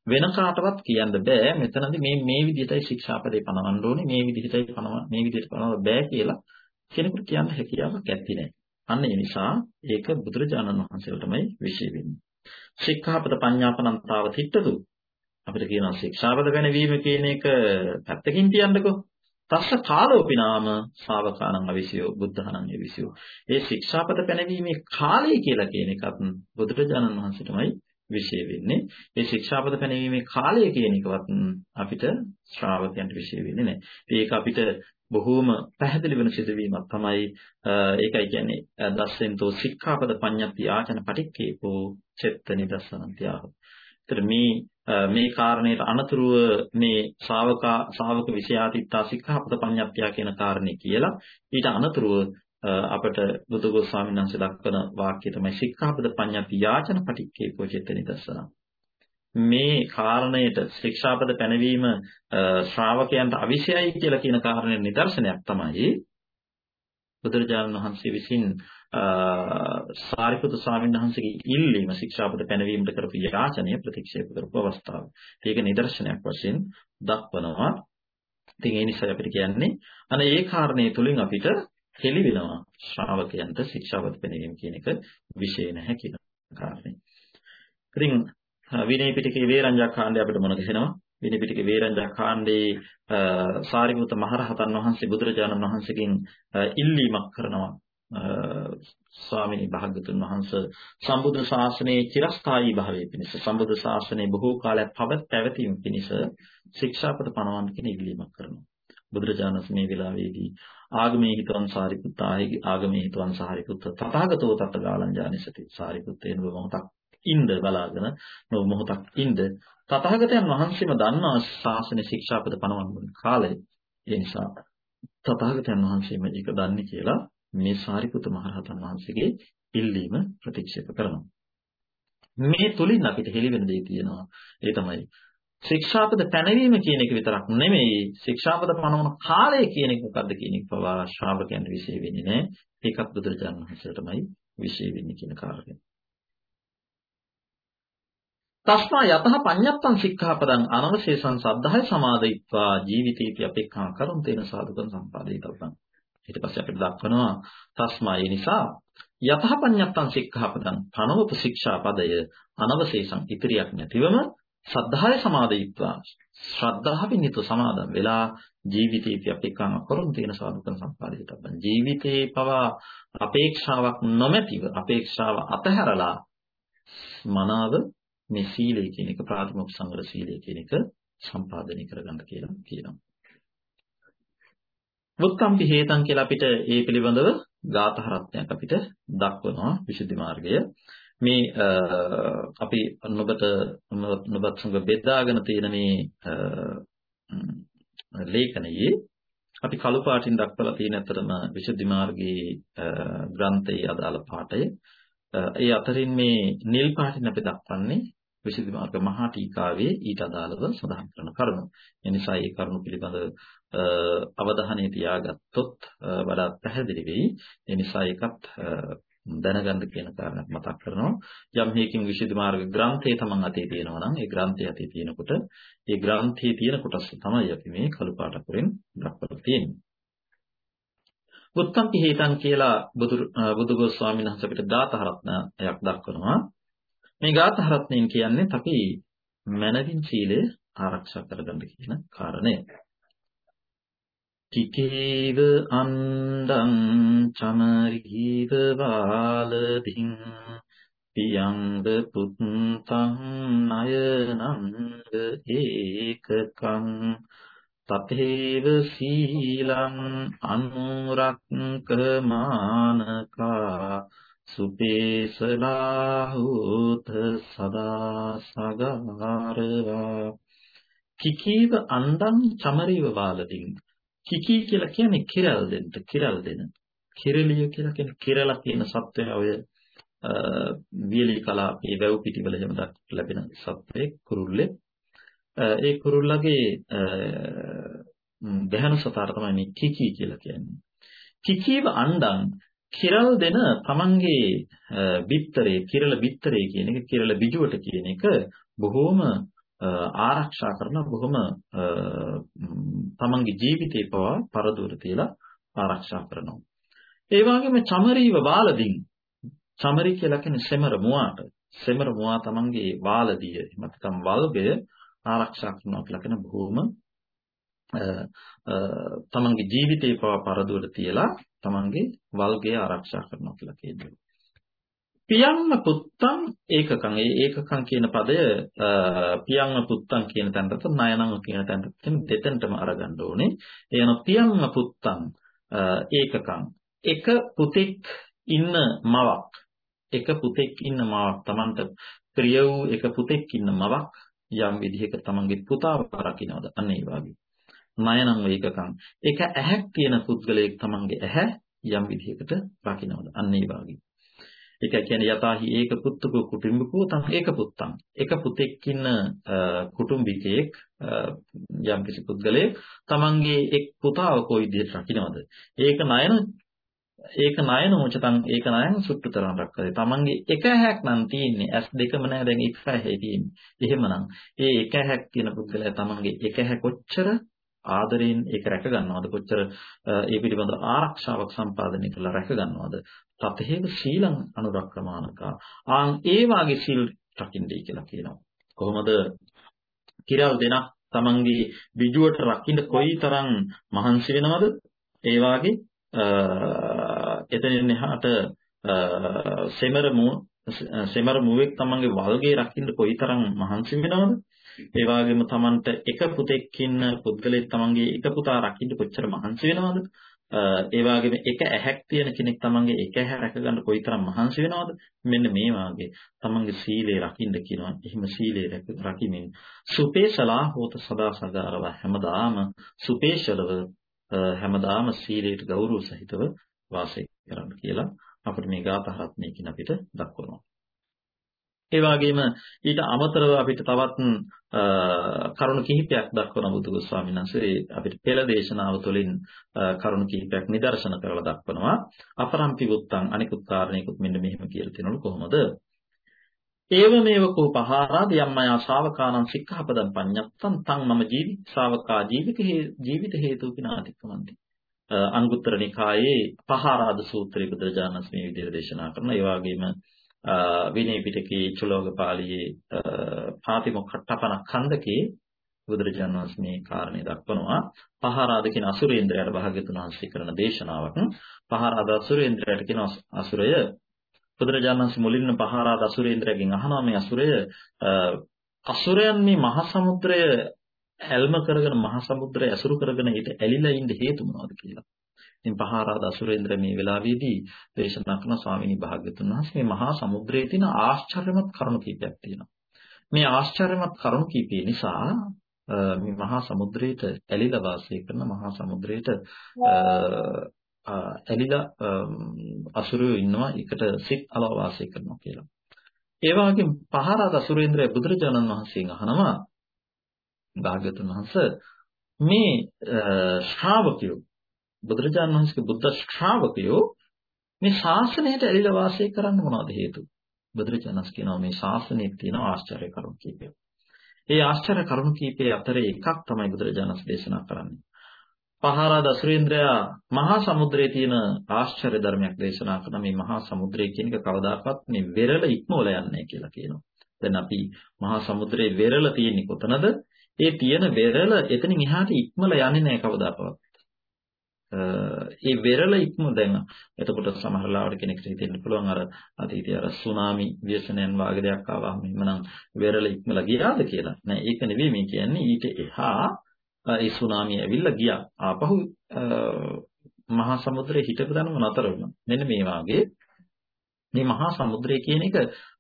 වෙන කාටවත් කියන්න බෑ. මෙතනදී මේ මේ විදිහටයි ශික්ෂාපදේ පනවන්න ඕනේ. මේ විදිහටයි පනව මේ විදිහට පනවන්න බෑ කියලා කෙනෙකුට කියන්න හැකියාවක් ඇත්තේ නැහැ. අන්න ඒ නිසා ඒක බුදුරජාණන් වහන්සේලටමයි විශේෂ වෙන්නේ. ශික්ෂාපද පඤ්ඤාපනන්තාව තිට්ඨතු අපිට කියනවා ශික්ෂාපද වෙනවීම කියන එක පැත්තකින් තියන්නකෝ. තස්ස කාලෝපි නාම ශාවකානං අවිසියෝ බුද්ධහනං අවිසියෝ. ඒ ශික්ෂාපද පැනවීමේ කාලය කියලා කියන එකත් බුදුරජාණන් වහන්සේටමයි විශේෂ වෙන්නේ. ඒ ශික්ෂාපද පැනවීමේ කාලය කියන එකවත් අපිට ශ්‍රාවකයන්ට විශේෂ වෙන්නේ නැහැ. ඒක අපිට බොහෝම පැහැදිලි වෙන සිදුවීමක් තමයි ඒකයි කියන්නේ දස්සෙන්තෝ සික්ඛාපද පඤ්ඤප්ති ආචන පටික්කේපෝ චෙත්ත නිදස්සනන්තියාහ. ඒතර මේ මේ කාරණයට අනතුරුව මේ ශාවකා ශාවක විෂයාතිත්තා සික්ඛාපද පඤ්ඤප්තිය කියන කාරණේ කියලා ඊට අනතුරුව අපට බුදුගොස් ස්වාමීන් වහන්සේ දක්වන වාක්‍යය තමයි සික්ඛාපද පඤ්ඤප්ති යාචන පටික්කේපෝ චෙත්ත නිදස්සනං. මේ කාරණයට ශික්ෂාපද පැනවීම ශ්‍රාවකයන්ට අවිෂයයි කියලා කියන කාරණේ නිදර්ශනයක් තමයි බුදුරජාණන් වහන්සේ විසින් සාරිපුත්‍ර ස්වාමීන් වහන්සේගේ ඉල්ලීම ශික්ෂාපද පැනවීමට කරපු යාචනය ප්‍රතික්ෂේප කරපු අවස්ථාව. ඒක නිදර්ශනයක් වශයෙන් දක්වනවා. ඉතින් ඒ නිසා අපිට කියන්නේ අනේ ඒ කාරණේ තුලින් අපිට හෙළි වෙනවා ශ්‍රාවකයන්ට ශික්ෂාපද පැනවීම කියන එක විශේෂ නැහැ කියන කාරණේ. ඉතින් විනය පිටකේ වේරංජා කාණ්ඩය අපිට මොන කියනවා? විනය පිටකේ වේරංජා කාණ්ඩේ සාරිපුත මහරහතන් වහන්සේ බුදුරජාණන් වහන්සේගෙන් ඉල්ලීමක් කරනවා. ස්වාමීනි භාග්‍යතුන් වහන්සේ සම්බුද්ධ ශාසනයේ චිරස්ථායී භාවයේ පිණිස සම්බුද්ධ ශාසනයේ බොහෝ කාලයක් පැවැත්ම පිණිස ශික්ෂාපද පනවන්න කියන ඉල්ලීමක් කරනවා. බුදුරජාණන් මේ වෙලාවේදී ආගමේ හිතවන් සාරිපුත්ත ආගමේ හිතවන් සාරිපුත්ත තථාගතෝ තත්ගාලං ඥානිසති සාරිපුත්තේන මොහොතක් ඉන්න බලාගෙන මොහොතක් ඉන්න තථාගතයන් වහන්සේම දන්නා ශාසන ශික්ෂාපද පනවන්න කාලය ඒ නිසා තථාගතයන් වහන්සේම ඒක දන්නේ කියලා මේ සාරිපුත මහරහතන් වහන්සේගේ ඉල්ලීම ප්‍රතික්ෂේප කරනවා. මේ තුලින් අපිට හෙළිවෙන දේ තියෙනවා. ඒ තමයි ශික්ෂාපද පැනවීම කියන එක විතරක් නෙමෙයි. ශික්ෂාපද පනවන කාලය කියන එක මොකද්ද කියන එක පවා ශ්‍රාවකයන් විශේෂ වෙන්නේ නැහැ. ඒකත් බුදුරජාණන් වහන්සේටමයි විශේෂ වෙන්නේ කියන කාරණය තස්මා යතහ පඤ්ඤත්තං සික්ඛාපදං අනවශේෂං සද්ධාය සමාදිත්වා ජීවිතේති අපේක්ඛා කරුම් තේන සාදුකං සම්පාදිතව්වං ඊට පස්සේ අපිට දක්වනවා තස්මා ඒ නිසා යතහ පඤ්ඤත්තං සික්ඛාපදං පනවප ශික්ෂාපදය අනවශේෂං ඉතිරියක් නැතිවම සද්ධාය සමාදිත්වා ශ්‍රද්ධාවෙන් යුතු සමාදන් වෙලා ජීවිතේති අපේක්ඛා කරුම් තේන සාදුකං සම්පාදිතව්වං ජීවිතේ පවා අපේක්ෂාවක් නොමැතිව අපේක්ෂාව අතහැරලා මනාව මේ සීලය කියන එක ප්‍රාථමික සංවර සීලය කියන එක සම්පාදනය කරගන්න කියලා කියනවා. වුත්තම්පි හේතං කියලා අපිට ඒ පිළිබඳව ගාථහරත්නයක් අපිට දක්වනවා විසුද්ධි මාර්ගය. මේ අපි නොබත නොබත් සංග බෙදාගෙන තියෙන මේ ලේඛනයේ අපි කළු පාටින් දක්වලා තියෙන අතරම විසුද්ධි මාර්ගයේ ග්‍රන්ථයේ අදාළ පාඩය ඒ අතරින් මේ නිල් පාටින් අපි දක්වන්නේ විසුද්ධි මාර්ග මහා ටීකාවේ ඊට අදාළව සඳහන් කරන කරුණු. ඒ නිසා මේ කරුණු පිළිබඳ අවධානය තියාගත්තොත් වඩා පැහැදිලි වෙයි. ඒ නිසා ඒකත් දැනගන්න කියන කාරණයක් මතක් කරනවා. යම් හේකින් විශේෂ මාර්ග ග්‍රන්ථය තමන් අතේ තියෙනවා නම් ඒ ග්‍රන්ථය අතේ තියෙනකොට ඒ ග්‍රන්ථයේ තියෙන කොටස තමයි අපි මේ කළු පාට අකුරෙන් දක්වලා තියෙන්නේ. උත්තම්පි හේතං කියලා බුදු බුදුගොස් ස්වාමීන් වහන්සේ අපිට දාතහරත්නයක් දක්වනවා. මේ දාතහරත්නයෙන් කියන්නේ අපි මනවින් සීලය ආරක්ෂා කරගන්න කියන කාරණය. කිකේව අණ්ඩං චමරීව බාලදින් පියංග පුත්තං නයනංග ඒකකං තතේව සීලං අනුරක්කමානකා සුපේසලාහුත සදා සගාරවා කිකීව අණ්ඩං චමරීව බාලදින් කිකී කියලා කියන්නේ කිරල් දෙන්න කිරල් දෙන. කිරලිය කියලා කියන්නේ කිරලා කියන සත්වය ඔය වියලි කලාපේ වැව් පිටිවල එහෙම ලැබෙන සත්වෙක් කුරුල්ලේ. ඒ කුරුල්ලගේ ගැහණු සතාර තමයි මේ කිකී කියලා කියන්නේ. කිකීව අණ්ඩන් කිරල් දෙන තමන්ගේ බිත්තරේ කිරල බිත්තරේ කියන එක කිරල බිජුවට කියන එක බොහෝම ආරක්ෂා කරන බොහොම තමන්ගේ ජීවිතේ පවා පරදුර තියලා ආරක්ෂා කරනවා. ඒ වගේම චමරීව බාලදින් චමරි කියලා කියන්නේ සෙමර මුවාට. සෙමර මුවා තමන්ගේ බාලදිය එමත්කම් වල්ගය ආරක්ෂා කරනවා කියලා කියන බොහොම තමන්ගේ ජීවිතේ පවා පරදුර තියලා තමන්ගේ වල්ගය ආරක්ෂා කරනවා කියලා කියනවා. පියන්න පුත්තං ඒකකං. ඒ ඒකකං කියන පදය පියන්න පුත්තං කියන තැනට නයනං කියන තැනට දෙතෙන්ටම අරගන්න ඕනේ. එයන පියන්න පුත්තං ඒකකං. එක පුතෙක් ඉන්න මවක්. එක පුතෙක් ඉන්න මවක් Tamanට ප්‍රිය වූ එක පුතෙක් ඉන්න මවක් යම් විදිහක තමන්ගේ පුතාව රකින්නවද අන්න ඒ වගේ. නයනං වේකකං එක ඇහැක් තියෙන පුද්ගලයෙක් තමන්ගේ ඇහැ යම් විදිහකට රකින්නවද අන්න ඒ වගේ ඒක කියන්නේ යතාහි ඒක පුත්තුක කුටුම්බකෝ තම ඒක පුත්තං. එක පුතෙක් ඉන්න කුටුම්බිකයෙක් යම් කිසි පුද්ගලයෙක් තමන්ගේ එක් පුතාව කොයි විදිහට රකින්නවද? ඒක නයන ඒක නයන මොචතං ඒක නයන සුට්ටුතරන් රක්කද. තමන්ගේ එක හැක් නම් තියෙන්නේ ඇස් දෙකම නැහැ දැන් එක හැයි තියෙන්නේ. එහෙමනම් ඒ එක හැක් තියෙන පුද්ගලයා තමන්ගේ එක හැ කොච්චර ආදරයෙන් ඒක රැක ගන්නවද? කොච්චර ඒ පිළිබඳ ආරක්ෂාවක් සම්පාදනය කරලා රැක ගන්නවද? තතේව සීලං අනුරක්‍රමානකා ආන් ඒ වාගේ සීල් රකින්නයි කියලා කියනවා. කොහොමද? කිරල් දෙනක් තමන්ගේ විජුවට රකින්න කොයිතරම් මහන්සි වෙනවද? ඒ වාගේ එතනින් එහාට සෙමර මු සෙමර මුවෙක් තමන්ගේ වල්ගේ රකින්න කොයිතරම් මහන්සි වෙනවද? ඒ වගේම Tamanට එක පුතෙක් ඉන්න පුද්ගලෙක් Tamanගේ එක පුතා රකින්න කොච්චර මහන්සි වෙනවද? ඒ වගේම එක ඇහැක් තියෙන කෙනෙක් Tamanගේ එක ඇහැ රැක ගන්න කොයිතරම් මහන්සි වෙනවද? මෙන්න මේ වාගේ Tamanගේ සීලය රකින්න කියනවා. එහෙම සීලය රකිමින් සුපේසලා හෝත සදා සදාරව හැමදාම සුපේශලව හැමදාම සීලයට ගෞරව සහිතව වාසය කරන්න කියලා අපිට මේ ගාථා රත්නයකින් අපිට දක්වනවා. ඒ වගේම ඊට අමතරව අපිට තවත් කරුණු කිහිපයක් දක්වන බුදුගොස් ස්වාමීන් වහන්සේ අපිට පෙළ දේශනාව තුළින් කරුණු කිහිපයක් නිදර්ශන කරලා දක්වනවා. අපරම්පි වුත්තං අනිකුත් කාරණේකුත් මෙන්න මෙහෙම කියලා තියෙනවලු කොහොමද? ඒව මේව කෝ පහාරාද? යම්මයා ශාවකානං සික්ඛාපදං පඤ්ඤත්තං තං මම ජීවිත ශාවකා ජීවිත ජීවිත හේතු කිනාතිකමන්ති අංගුත්තර නිකායේ පහාරාද සූත්‍රය බුදුරජාණන් වහන්සේ මේ විදිහට දේශනා කරනවා. ඒ වගේම විනය පිටකයේ චුලෝක පාළියේ පාතිමොක්ඛට්ටපන ඛණ්ඩකේ බුදුරජාණන් වහන්සේ මේ කාරණේ දක්වනවා. පහරාද කියන අසුරේන්ද්‍රයාට භාග්‍යතුන් වහන්සේ කරන දේශනාවක්. පහරාද අසුරේන්ද්‍රයාට කියන අසුරය. බුදුරජාණන් වහන්සේ මුලින්ම පහරාද අසුරේන්ද්‍රයාගෙන් අහනවා මේ අසුරය. අසුරයන් මේ මහ සමුද්‍රය ඇල්ම කරගෙන මහ සමුද්‍රය ඇසුරු කරගෙන ඊට ඇලිලා ඉන්න හේතු මොනවද කියලා. ඉතින් පහාරාද අසුරේන්ද්‍ර මේ වෙලාවේදී දේශනා කරන ස්වාමීනි භාග්‍යතුන් වහන්සේ මේ මහා සමුද්‍රයේ තියෙන ආශ්චර්යමත් කරුණු කීපයක් තියෙනවා. මේ ආශ්චර්යමත් කරුණු කීපය නිසා මේ මහා සමුද්‍රයට ඇලිලා වාසය කරන මහා සමුද්‍රයට ඇලිලා අසුරයෝ ඉන්නවා එකට සිත් අලව වාසය කරනවා කියලා. ඒ වගේම පහරාද අසුරේන්ද්‍රය බුදුරජාණන් වහන්සේගෙන් අහනවා භාග්‍යතුන් වහන්සේ මේ ශ්‍රාවකයෝ බුදුරජාණන් වහන්සේගේ බුද්ධ ශ්‍රාවකයෝ මේ ශාසනයට ඇලිලා වාසය කරන්න මොනවද හේතු? බුදුරජාණන් කියනවා මේ ශාසනයේ තියෙන ආශ්චර්ය කරුණු කීපය. ඒ ආශ්චර්ය කරුණු කීපයේ අතරේ එකක් තමයි බුදුරජාණන් දේශනා කරන්නේ. පහරා දසුරේන්ද්‍රයා මහා සමුද්‍රයේ තියෙන ආශ්චර්ය ධර්මයක් දේශනා කරන මේ මහා සමුද්‍රය කියන එක කවදාකවත් මේ වෙරළ ඉක්මවල යන්නේ කියලා කියනවා. දැන් අපි මහා සමුද්‍රයේ වෙරළ තියෙන්නේ කොතනද? ඒ තියෙන වෙරළ එතනින් එහාට ඉක්මල යන්නේ නැහැ කවදාකවත්. ඒ වෙරළ ඉක්ම දැන් එතකොට සමහර ලාවට කෙනෙක්ට හිතෙන්න පුළුවන් අර අතීතයේ අර සුනාමි ව්‍යසනයන් වාගේ දෙයක් ආවම එහෙමනම් වෙරළ ඉක්මලා ගියාද කියලා. නෑ ඒක නෙවෙයි මේ කියන්නේ ඊට එහා ඒ සුනාමිය ඇවිල්ලා ගියා. ආපහු මහා සමුද්‍රයේ හිටපු දනම නතර වුණා. මෙන්න මේ වාගේ මේ මහා සමුද්‍රය කියන එක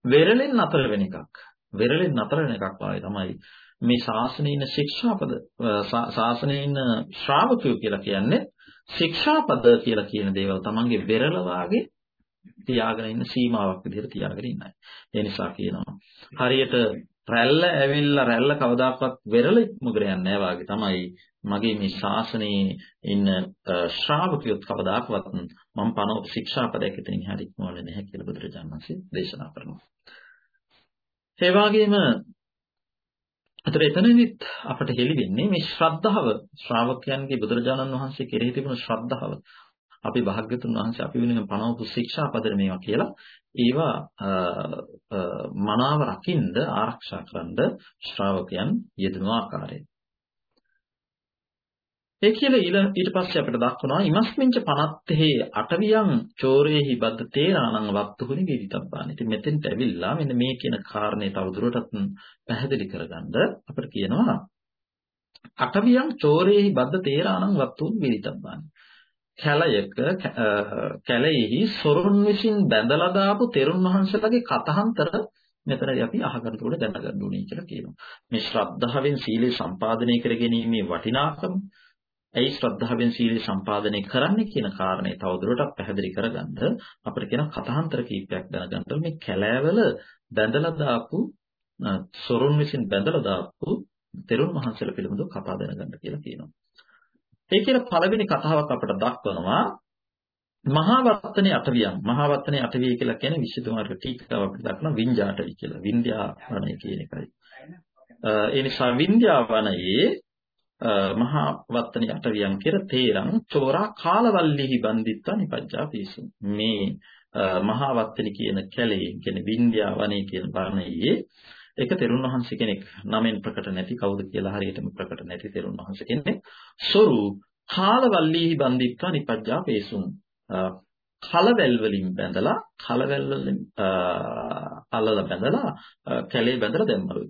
වෙරළෙන් නතර වෙන එකක්. වෙරළෙන් නතර වෙන එකක් වාගේ තමයි මේ ශාසනයේ ඉන්න ශික්ෂාපද ශාසනයේ ඉන්න ශ්‍රාවකයෝ කියලා කියන්නේ ශික්ෂාපද කියලා කියන දේවල් තමන්ගේ වෙරළ වාගේ තියාගෙන ඉන්න සීමාවක් විදිහට තියාගෙන ඉන්නයි. ඒ නිසා කියනවා හරියට රැල්ල ඇවිල්ලා රැල්ල කවදාකවත් වෙරළ ඉක්මගර යන්නේ නැහැ වාගේ තමයි මගේ මේ ශාසනයේ ඉන්න ශ්‍රාවකයොත් කවදාකවත් මම පනෝ ශික්ෂාපදයක් ඉතින් හරි ඉක්මවන්නේ නැහැ කියලා බුදුරජාණන් වහන්සේ දේශනා කරනවා. ඒ වගේම අතට එතනදිත් අපට හෙළි වෙන්නේ මේ ශ්‍රද්ධාව ශ්‍රාවකයන්ගේ බුදුරජාණන් වහන්සේ කෙරෙහි තිබුණු ශ්‍රද්ධාව. අපි භාග්‍යතුන් වහන්සේ අපි වෙනුවෙන් පනවපු ශික්ෂාපද මේවා කියලා ඒවා මනාව රකින්ද ආරක්ෂා කරන්ද ශ්‍රාවකයන් යෙදෙන ආකාරය. ඒ කියලා ඊට පස්සේ අපිට දක්වනවා ඉමස්මින්ච පනත්තේ අටවියන් චෝරේහි බද්ද තේරාණං වත්තුහුනි විදිතබ්බාන. ඉතින් මෙතෙන්ට ඇවිල්ලා මෙන්න මේ කියන කාරණේ තවදුරටත් පැහැදිලි කරගන්න අපිට කියනවා අටවියන් චෝරේහි බද්ද තේරාණං වත්තුහුනි විදිතබ්බාන. කැලයක කැලෙහි සොරුන් විසින් බැඳලා දාපු තෙරුන් වහන්සේලාගේ කතහන්තර මෙතනදී අපි අහගන්න උඩ දැනගන්න ඕනේ කියලා කියනවා. මේ ශ්‍රද්ධාවෙන් සීලය සම්පාදනය කර ගැනීමේ වටිනාකම ඇයි ශ්‍රද්ධාවෙන් සීලය සම්පාදනය කරන්නේ කියන කාරණේ තවදුරටත් පැහැදිලි කරගන්න අපිට කියන කතාන්තර කීපයක් දැනගන්න මේ කැලෑවල බැඳලා දාපු සොරුන් විසින් බැඳලා දාපු තෙරුන් වහන්සේලා පිළිබඳව කතා දැනගන්න කියලා කියනවා. ඒ කියන පළවෙනි කතාවක් අපිට දක්වනවා මහා වත්තනේ අටවියන් මහා වත්තනේ අටවිය කියලා කියන්නේ විශේෂ ටීකාව අපිට දක්වන විඤ්ඤාටයි කියලා. වින්ද්‍යා වනය කියන එකයි. ඒ නිසා වින්ද්‍යා වනයේ මහා වත්තනි අටවියන් කෙර තේරං චෝරා කාලවල්ලිහි බන්දිත්වා නිපජ්ජා පිසු මේ මහා වත්තනි කියන කැලේ කියන වින්ද්‍යා වනේ කියන වර්ණයේ ඒක තෙරුන් වහන්සේ කෙනෙක් නමෙන් ප්‍රකට නැති කවුද කියලා හරියටම ප්‍රකට නැති තෙරුන් වහන්සේ කෙනෙක් සොරු කාලවල්ලිහි බන්දිත්වා නිපජ්ජා පිසු කලවැල් වලින් බැඳලා කලවැල් වලින් අල්ලලා බැඳලා කැලේ බැඳලා දැම්මලු.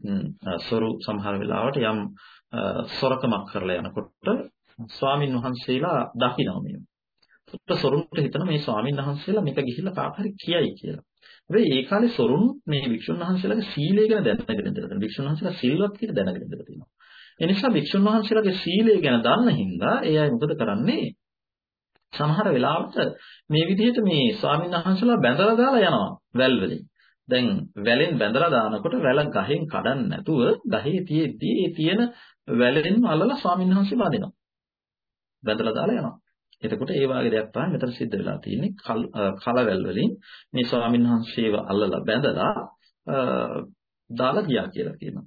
සොරු සමහර වෙලාවට යම් සොරකමක් කරලා යනකොට ස්වාමින් වහන්සේලා දකිනවා මේව. පුත්ත සොරුන්ට හිතන මේ ස්වාමින් වහන්සේලා මේක ගිහිල්ලා කාට හරි කියයි කියලා. හැබැයි ඒ කාලේ සොරුන් මේ වික්ෂුන් වහන්සේලාගේ සීලය ගැන දැනගෙන ඉඳලා වික්ෂුන් වහන්සේලා සිල්වත් කියලා දැනගෙන ඉඳලා තියෙනවා. ඒ නිසා වික්ෂුන් වහන්සේලාගේ සීලය ගැන දන්න හින්දා ඒ අය මොකද කරන්නේ? සමහර වෙලාවට මේ විදිහට මේ ස්වාමීන් වහන්සේලා බැඳලා දාලා යනවා වැල් වලින්. දැන් වැලෙන් බැඳලා දානකොට වැල ගහෙන් කඩන්න නැතුව ගහේ තියෙද්දී ඒ තියෙන වැලෙන්ම අල්ලලා ස්වාමීන් වහන්සේ වදිනවා. බැඳලා දාලා යනවා. එතකොට ඒ වගේ දෙයක් තමයි මෙතන සිද්ධ වෙලා තියෙන්නේ කලවැල් වලින් මේ ස්වාමීන් වහන්සේව අල්ලලා බැඳලා දාලා ගියා කියලා කියනවා.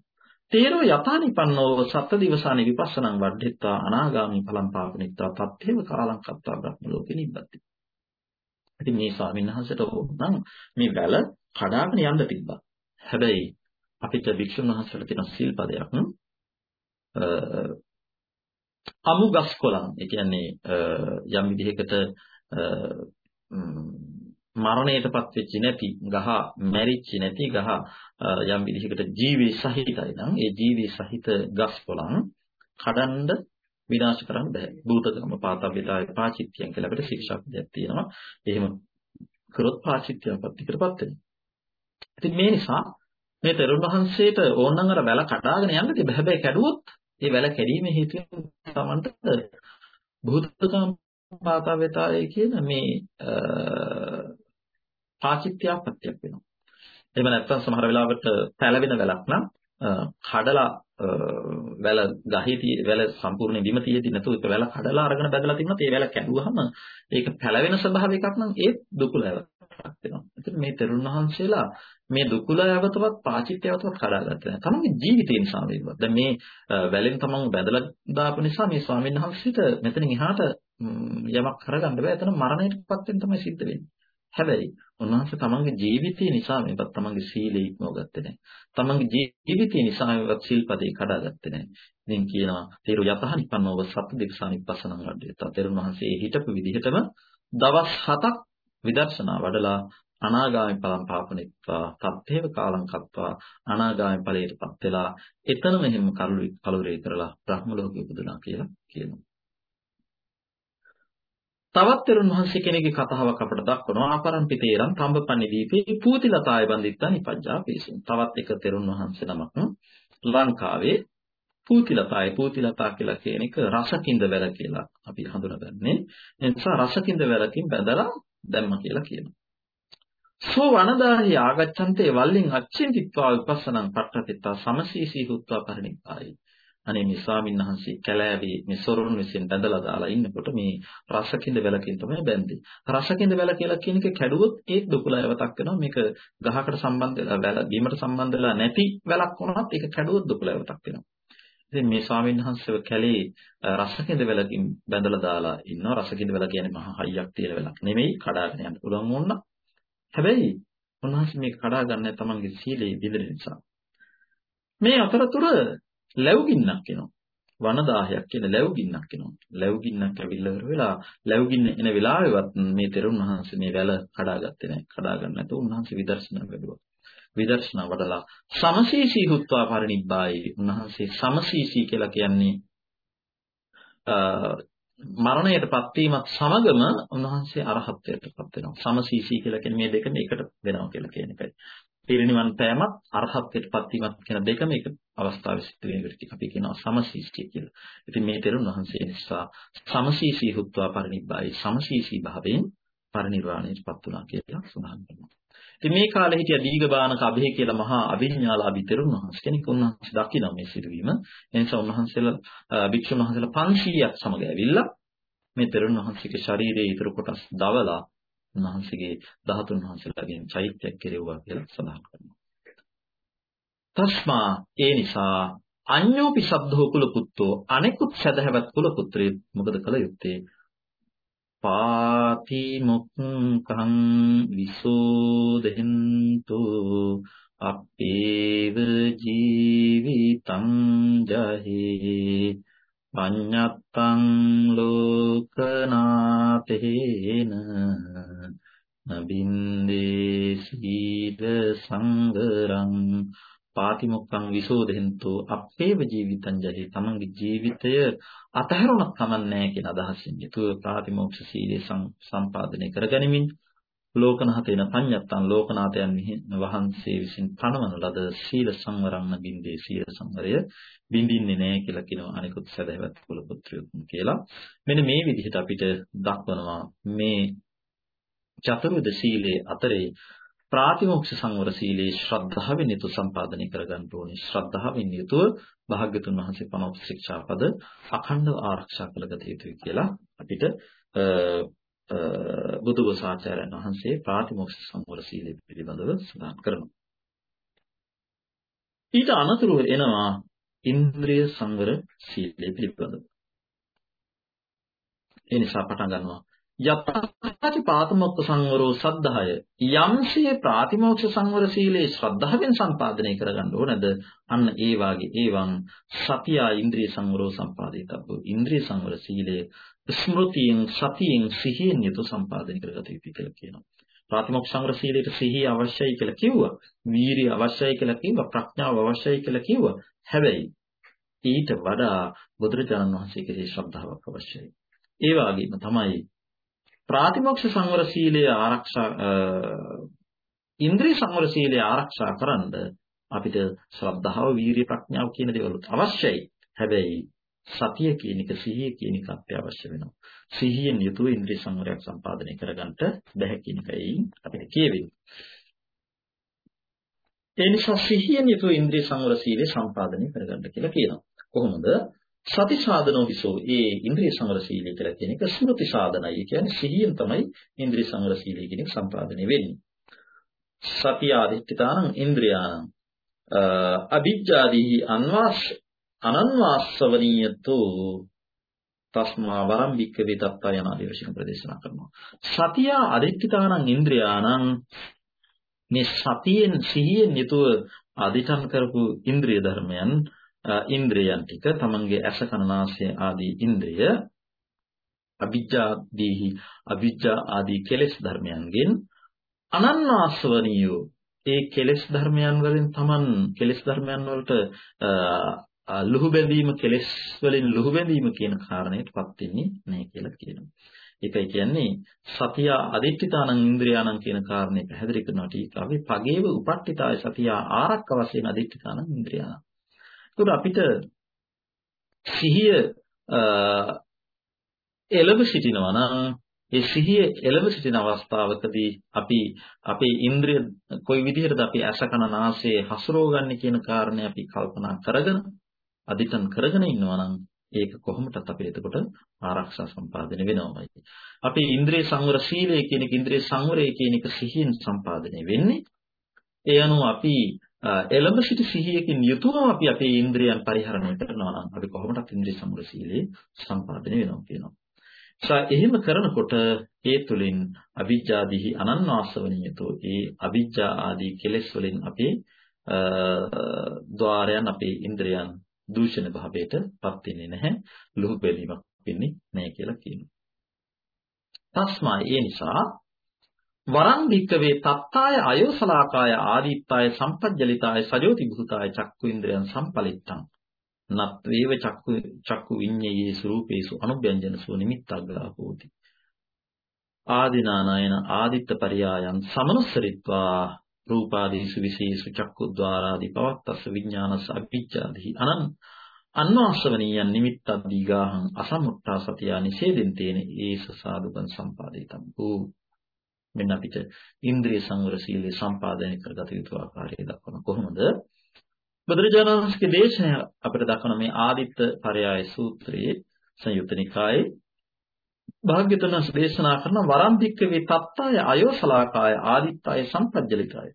තේරෝ යථානිපන්නෝ සත්ත දිවසානි විපස්සනං වඩ්ඩිත්වා අනාගාමී ඵලම් පාපනිත්වා තත්තේව කාලං කත්තා බ්‍රහ්ම ලෝකෙ නිබ්බති. ඉතින් මේ ස්වාමීන් වහන්සේට ඕනම් මේ වැල කඩාගෙන යන්න තිබ්බා. හැබැයි අපිට වික්ෂුන් වහන්සේලා තියෙන සීල්පදයක් අමුගස් කොළන් ඒ කියන්නේ යම් විදිහකට මරණයටපත් වෙච්ච නැති ගහ මැරිච්ච නැති ගහ යම් විදිහකට ජීවි සහිතයි නම් ඒ ජීවි සහිත ගස් කොළන් කඩන්ඩ විනාශ කරන්න බෑ. භූතකම පාතබ්බිතාය පාචිත්‍යයන් කියලා අපිට ශික්ෂාපදයක් තියෙනවා. එහෙම කරොත් පාචිත්‍යපත් කරපත් වෙනවා. ඉතින් මේ නිසා මේ තරුණ වහන්සේට ඕනනම් අර වැල කඩාගෙන යන්න තිබ්බ. හැබැයි කැඩුවොත් ඒ වැල කැඩීමේ හේතුවෙන් තමන්ට භූතකම් පාතවේතාය කියන මේ පාචිත්‍යාපත්‍යක් වෙනවා. එහෙම නැත්නම් සමහර වෙලාවට පැලවෙන වැලක් නම් කඩලා වැල ගහේ වැල සම්පූර්ණ බිම තියෙදි නැතුව ඒක වැල කඩලා අරගෙන බැදලා තිබුණත් ඒ වැල කැඩුවහම ඒක පැලවෙන ස්වභාවයක් නම් ඒ දුකුලවතක් වෙනවා. එතකොට මේ තරුණ වහන්සේලා මේ දුකුලවතවත් පාචිත්‍යවතවත් කඩාගත්තේ නැහැ. තමන්ගේ ජීවිතය නිසා මේවා. දැන් මේ වැලෙන් තමන් බැදලා දාපු නිසා මේ ස්වාමීන් වහන්සේට මෙතනින් එහාට යමක් කරගන්න බෑ. එතන මරණයටපත් වෙන්න තමයි සිද්ධ වෙන්නේ. හැබැයි උන්වහන්සේ තමන්ගේ ජීවිතය නිසා මේවත් තමන්ගේ සීලය ඉක්මව ගත්තේ නැහැ. තමන්ගේ ජීවිතය නිසා මේවත් සිල්පදේ කඩාගත්තේ නැහැ. ඉතින් කියනවා තේරු යතහනිපන්නව සත්‍ය දික්සානිපස්සනං වඩේත. තේරුන් වහන්සේ හිටපු විදිහටම දවස් 7ක් විදර්ශනා වඩලා අනාගාමි ඵලම් පාපනෙත්වා තත්තේව කාලං කත්වා අනාගාමි ඵලයටපත් වෙලා එතනම එහෙම කලුරේ කරලා බ්‍රහ්ම ලෝකෙ උපදුනා කියලා කියනවා. තවත් තෙරුන් වහන්සේ කෙනෙකුගේ කතාවක් අපට දක්වනවා ආපරම්පිතේරම් තඹපන්නි දීපේ පූතිලතාය බන්දිත්තා නිපජ්ජා පිරිසින්. තවත් එක තෙරුන් වහන්සේ නමක් ලංකාවේ පූතිලතාය පූතිලතා කියලා කියන එක රසකින්ද වැල කියලා අපි හඳුනගන්නේ. ඒ නිසා රසකින්ද වැලකින් බැදලා දැම්ම කියලා කියනවා. සෝ වනදාහි ආගච්ඡන්තේ වල්ලින් අච්චින්තිත්වා විපස්සනං පට්ඨතිත්තා සමසීසී හුත්වා පරිණිපායි. අනේ මේ ස්වාමීන් වහන්සේ කැලෑවේ මේ සොරුන් විසින් බැඳලා දාලා ඉන්නකොට මේ රසකින්ද වැලකින් තමයි බැඳේ. රසකින්ද වැල කියලා කියන එක කැඩුවොත් ඒත් දුකලයවතක් වෙනවා. මේක ගහකට සම්බන්ධ වෙලා වැල බීමට සම්බන්ධ වෙලා නැති වැලක් වුණත් ඒක කැඩුවොත් දුකලයවතක් වෙනවා. ඉතින් මේ ස්වාමීන් වහන්සේව කැලේ රසකින්ද වැලකින් බැඳලා දාලා ඉන්නවා. රසකින්ද වැල කියන්නේ මහා හයියක් තියෙන වැලක් නෙමෙයි කඩාගෙන යන්න පුළුවන් වුණා. හැබැයි උන්වහන්සේ මේක කඩා ගන්න තමන්ගේ සීලේ බිඳෙන නිසා. මේ අතරතුර ලැබු ගින්නක් එනවා. වන 10ක් කියන ලැබු ගින්නක් එනවා. ලැබු ගින්නක් ඇවිල්ලා ඉවර වෙලා ලැබු ගින්න එන වෙලාවෙවත් මේ තෙරුන් වහන්සේ මේ වැල කඩාගත්තේ නැහැ. කඩා ගන්න නැතුව උන්වහන්සේ විදර්ශනා වැඩුවා. විදර්ශනා වඩලා සමසීසී හුත්වා පරිනිබ්බායි. උන්වහන්සේ සමසීසී කියලා කියන්නේ මරණයටපත් වීමත් සමගම උන්වහන්සේ අරහත්ත්වයටපත් වෙනවා. සමසීසී කියලා කියන්නේ මේ දෙකම එකට වෙනවා කියලා කියන එකයි. පිරිනිවන් පෑමත් අරහත්ත්වයටපත් වීමත් කියන දෙකම එක අවස්ථාවේ සිද්ධ වෙන එකට අපි කියනවා සමසීසිය කියලා. ඉතින් මේ තෙරුන් වහන්සේ නිසා සමසීසී හුත්වා පරිනිබ්බායි සමසීසී භාවයෙන් පරිනිර්වාණයටපත් වුණා කියලා සඳහන් කරනවා. ඉතින් මේ කාලේ හිටිය දීඝබානක අභේ කියලා මහා අභිඥාලාභී තෙරුන් වහන්සේ කෙනෙක් උන්වහන්සේ දකිනවා මේ සිදුවීම. ඒ නිසා උන්වහන්සේලා භික්ෂුන් වහන්සේලා 500ක් සමග ඇවිල්ලා මේ තෙරුන් වහන්සේගේ ශරීරයේ ඉතුරු කොටස් දවලා උන්වහන්සේගේ ධාතුන් වහන්සේලාගෙන් චෛත්‍යයක් කෙරෙව්වා කියලා සඳහන් කරනවා. තස්මා ඒ නිසා අඤ්ඤෝපි සබ්දෝ කුල පුත්තෝ අනෙකුත් සදහැවත් කුල පුත්‍රයෙක් මොකද කළ යුත්තේ? පාති මොක්ඛං විසෝදෙන්තු අපේව ජීවිතං ජහේ පඤ්ඤත්තං ලෝකනාතේන නබින්දේ සීල සංගරං පාතිමොක්ඛං විසෝදෙන්තෝ අපේව ජීවිතං ජහි තමන්ගේ ජීවිතය අතහැරුණක් කමන්නේ කියන අදහසින් යුතුව ප්‍රාතිමෝක්ෂ සීලේ සම්පාදනය කරගනිමින් ලෝකනාතේන පඤ්ඤත්තං ලෝකනාතයන් වහන්සේ විසින් පනවන ලද සීල සංවරන්න බින්දේ සීල සංවරය බින්දින්නේ නැහැ කියලා කියනවා අනිකුත් සදහවත් කුල පුත්‍රයෝ කියලා. මෙන්න මේ විදිහට අපිට දක්වනවා මේ චතුර්විධ සීලේ අතරේ ප්‍රාතිමෝක්ෂ සංවර සීලේ ශ්‍රද්ධාවෙන් යුතු සම්පාදනය කරගන්න ඕනේ. ශ්‍රද්ධාවෙන් යුතුව භාග්‍යතුන් වහන්සේ පනවපු ශික්ෂාපද අඛණ්ඩව ආරක්ෂා කළගත යුතුයි කියලා අපිට බුදුගොසාචාර්යයන් වහන්සේ ප්‍රාතිමෝක්ෂ සංවර සීලය පිළිබඳව සඳහන් කරනවා. ඊට අනතුරුව එනවා ඉන්ද්‍රිය සංවර සීලය පිළිබඳව. ඒ නිසා පටන් ගන්නවා යත්තාච පාතමොක්ඛ සංවරෝ සද්ධාය. යම්සේ ප්‍රාතිමෝක්ෂ සංවර සීලේ ශ්‍රද්ධාවෙන් සම්පාදනය කරගන්න ඕනද? අන්න ඒ වාගේ ඒවං සතියා ඉන්ද්‍රිය සංවරෝ සම්පාදිතබ්බ ඉන්ද්‍රිය සංවර සීලය ස්මෘතියෙන් සතියෙන් සිහියෙන් යුතු සම්පාදනය කරගත යුතුයි කියලා කියනවා. ප්‍රාතිමෝක්ෂ සංවර සීලයට සිහිය අවශ්‍යයි කියලා කිව්වා. වීරිය අවශ්‍යයි කියලා කිව්වා. ප්‍රඥාව අවශ්‍යයි කියලා කිව්වා. හැබැයි ඊට වඩා බුදුරජාණන් වහන්සේ කෙරෙහි ශ්‍රද්ධාවක් අවශ්‍යයි. ඒ වගේම තමයි ප්‍රාතිමොක්ෂ සංවර සීලය ආරක්ෂා ඉන්ද්‍රිය සංවර සීලය ආරක්ෂා කරන්න අපිට ශ්‍රද්ධාව, වීරිය, ප්‍රඥාව කියන දේවල් අවශ්‍යයි. හැබැයි සතිය කියන එක සිහිය කියන එක අත්‍යවශ්‍ය වෙනවා. සිහියෙන් යුතුව ඉන්ද්‍රිය සංවරයක් සම්පාදනය කරගන්නට බැහැ කියන එකයි අපිට කියවෙන්නේ. ඒ නිසා සිහියෙන් යුතුව ඉන්ද්‍රිය සංවර සීලය සම්පාදනය කරගන්න කියලා කියනවා. කොහොමද? සති සාධනෝ විසෝ ඒ ඉන්ද්‍රිය සංවර සීලය කියලා කියන එක ස්මෘති සාධනයි. ඒ කියන්නේ සිහියෙන් තමයි ඉන්ද්‍රිය සංවර සීලය කියන එක සම්පාදනය වෙන්නේ. සතිය ආදිත්‍යානං ඉන්ද්‍රියාණං අභිජ්ජාදී අන්වාස් අනන්වාස්සවනීයතෝ තස්මා වරම් වික්කවේ දත්තා යන ආදී වශයෙන් ප්‍රදේශනා කරනවා. සතිය අදිත්‍යානං ඉන්ද්‍රියාණං මේ සතියෙන් සිහියෙන් යුතුව අදිඨන් කරපු ඉන්ද්‍රිය ධර්මයන් ඉන්ද්‍රයන් ටික තමන්ගේ ඇස කන නාසය ආදී ඉන්ද්‍රිය අවිජ්ජාදීහි අවිජ්ජා ආදී කෙලෙස් ධර්මයන්ගෙන් අනන්වාස්වනියෝ ඒ කෙලෙස් ධර්මයන් වලින් තමන් කෙලෙස් ධර්මයන් වලට ලුහු බැඳීම කෙලෙස් වලින් ලුහු බැඳීම කියන කාරණයටපත් වෙන්නේ නැහැ කියලා කියනවා. ඒකයි කියන්නේ සතිය අදිත්‍ිතානං ඉන්ද්‍රියානං කියන කාරණේ පැහැදිලි කරනවා ටීකාවේ පගේව උපට්ඨිතාය සතිය ආරක්ක වශයෙන් අදිත්‍ිතානං ඉන්ද්‍රියානං. ඒකට අපිට සිහිය එළඹ සිටිනවා නම් ඒ සිහිය එළඹ සිටින අවස්ථාවකදී අපි අපේ ඉන්ද්‍රිය කොයි විදිහටද අපි ඇස කන නාසය හසුරවගන්නේ කියන කාරණේ අපි කල්පනා කරගෙන අදිටන් කරගෙන ඉන්නවා නම් ඒක කොහොමදත් අපිට එතකොට ආරක්ෂා සම්පාදනය වෙනවමයි. අපි ඉන්ද්‍රිය සංවර සීලය කියන එක ඉන්ද්‍රිය සංවරය කියන එක සිහියෙන් සම්පාදනය වෙන්නේ. ඒ අනුව අපි එළඹ සිටි සිහියකින් යුතුව අපි අපේ ඉන්ද්‍රියන් පරිහරණය කරනවා නම් අපි කොහොමදත් ඉන්ද්‍රිය සංවර සීලේ සම්පාදනය වෙනවා කියනවා. සා එහෙම කරනකොට ඒ තුලින් අවිජ්ජාදිහි අනන්වාසවණියතෝ ඒ අවිජ්ජා ආදී කෙලෙස් වලින් අපේ ద్వාරයන් අපේ ඉන්ද්‍රයන් දූෂණ භාවයට පත් වෙන්නේ නැහැ ලුහු බැලීමක් වෙන්නේ නැහැ කියලා කියනවා. තස්මා ඒ නිසා වරං භික්කවේ තත්තාය අයෝසලාකාය ආදිත්තාය සම්පජ්ජලිතාය සජෝති භූතාය චක්කු ඉන්ද්‍රයන් සම්පලිත්තං නත් වේව චක්කු චක්කු විඤ්ඤයේ ස්වરૂපේසු අනුභ්‍යංජනසෝ නිමිත්තග්ගා හෝති ආදිනානායන ආදිත්ත පරියායන් සමනුස්සරිත්වා රූපාදීසු විශේෂ චක්කුද්්වාරාදී පවත්තස්ස විඥානස අභිච්ඡාදී අනන් අන්වාසවනීයන් නිමිත්තද්දී ගාහං අසමුත්තා සතියා නිෂේදෙන් තේන ඒස සාදුකං සම්පාදිතම්බු මෙන්න අපිට ඉන්ද්‍රිය සංවර සීලය සම්පාදනය කරගත යුතු ආකාරය දක්වන කොහොමද? බුදුරජාණන් වහන්සේගේ දේශනය අපිට දක්වන මේ ආදිත්ත පරයය සූත්‍රයේ සංයුත්ත නිකායේ භාග්‍යතුන් වහන්සේ දේශනා කරන වරම් දික්කවේ තත්තාය අයෝසලාකාය ආදිත්තාය සම්පජ්ජලිකාය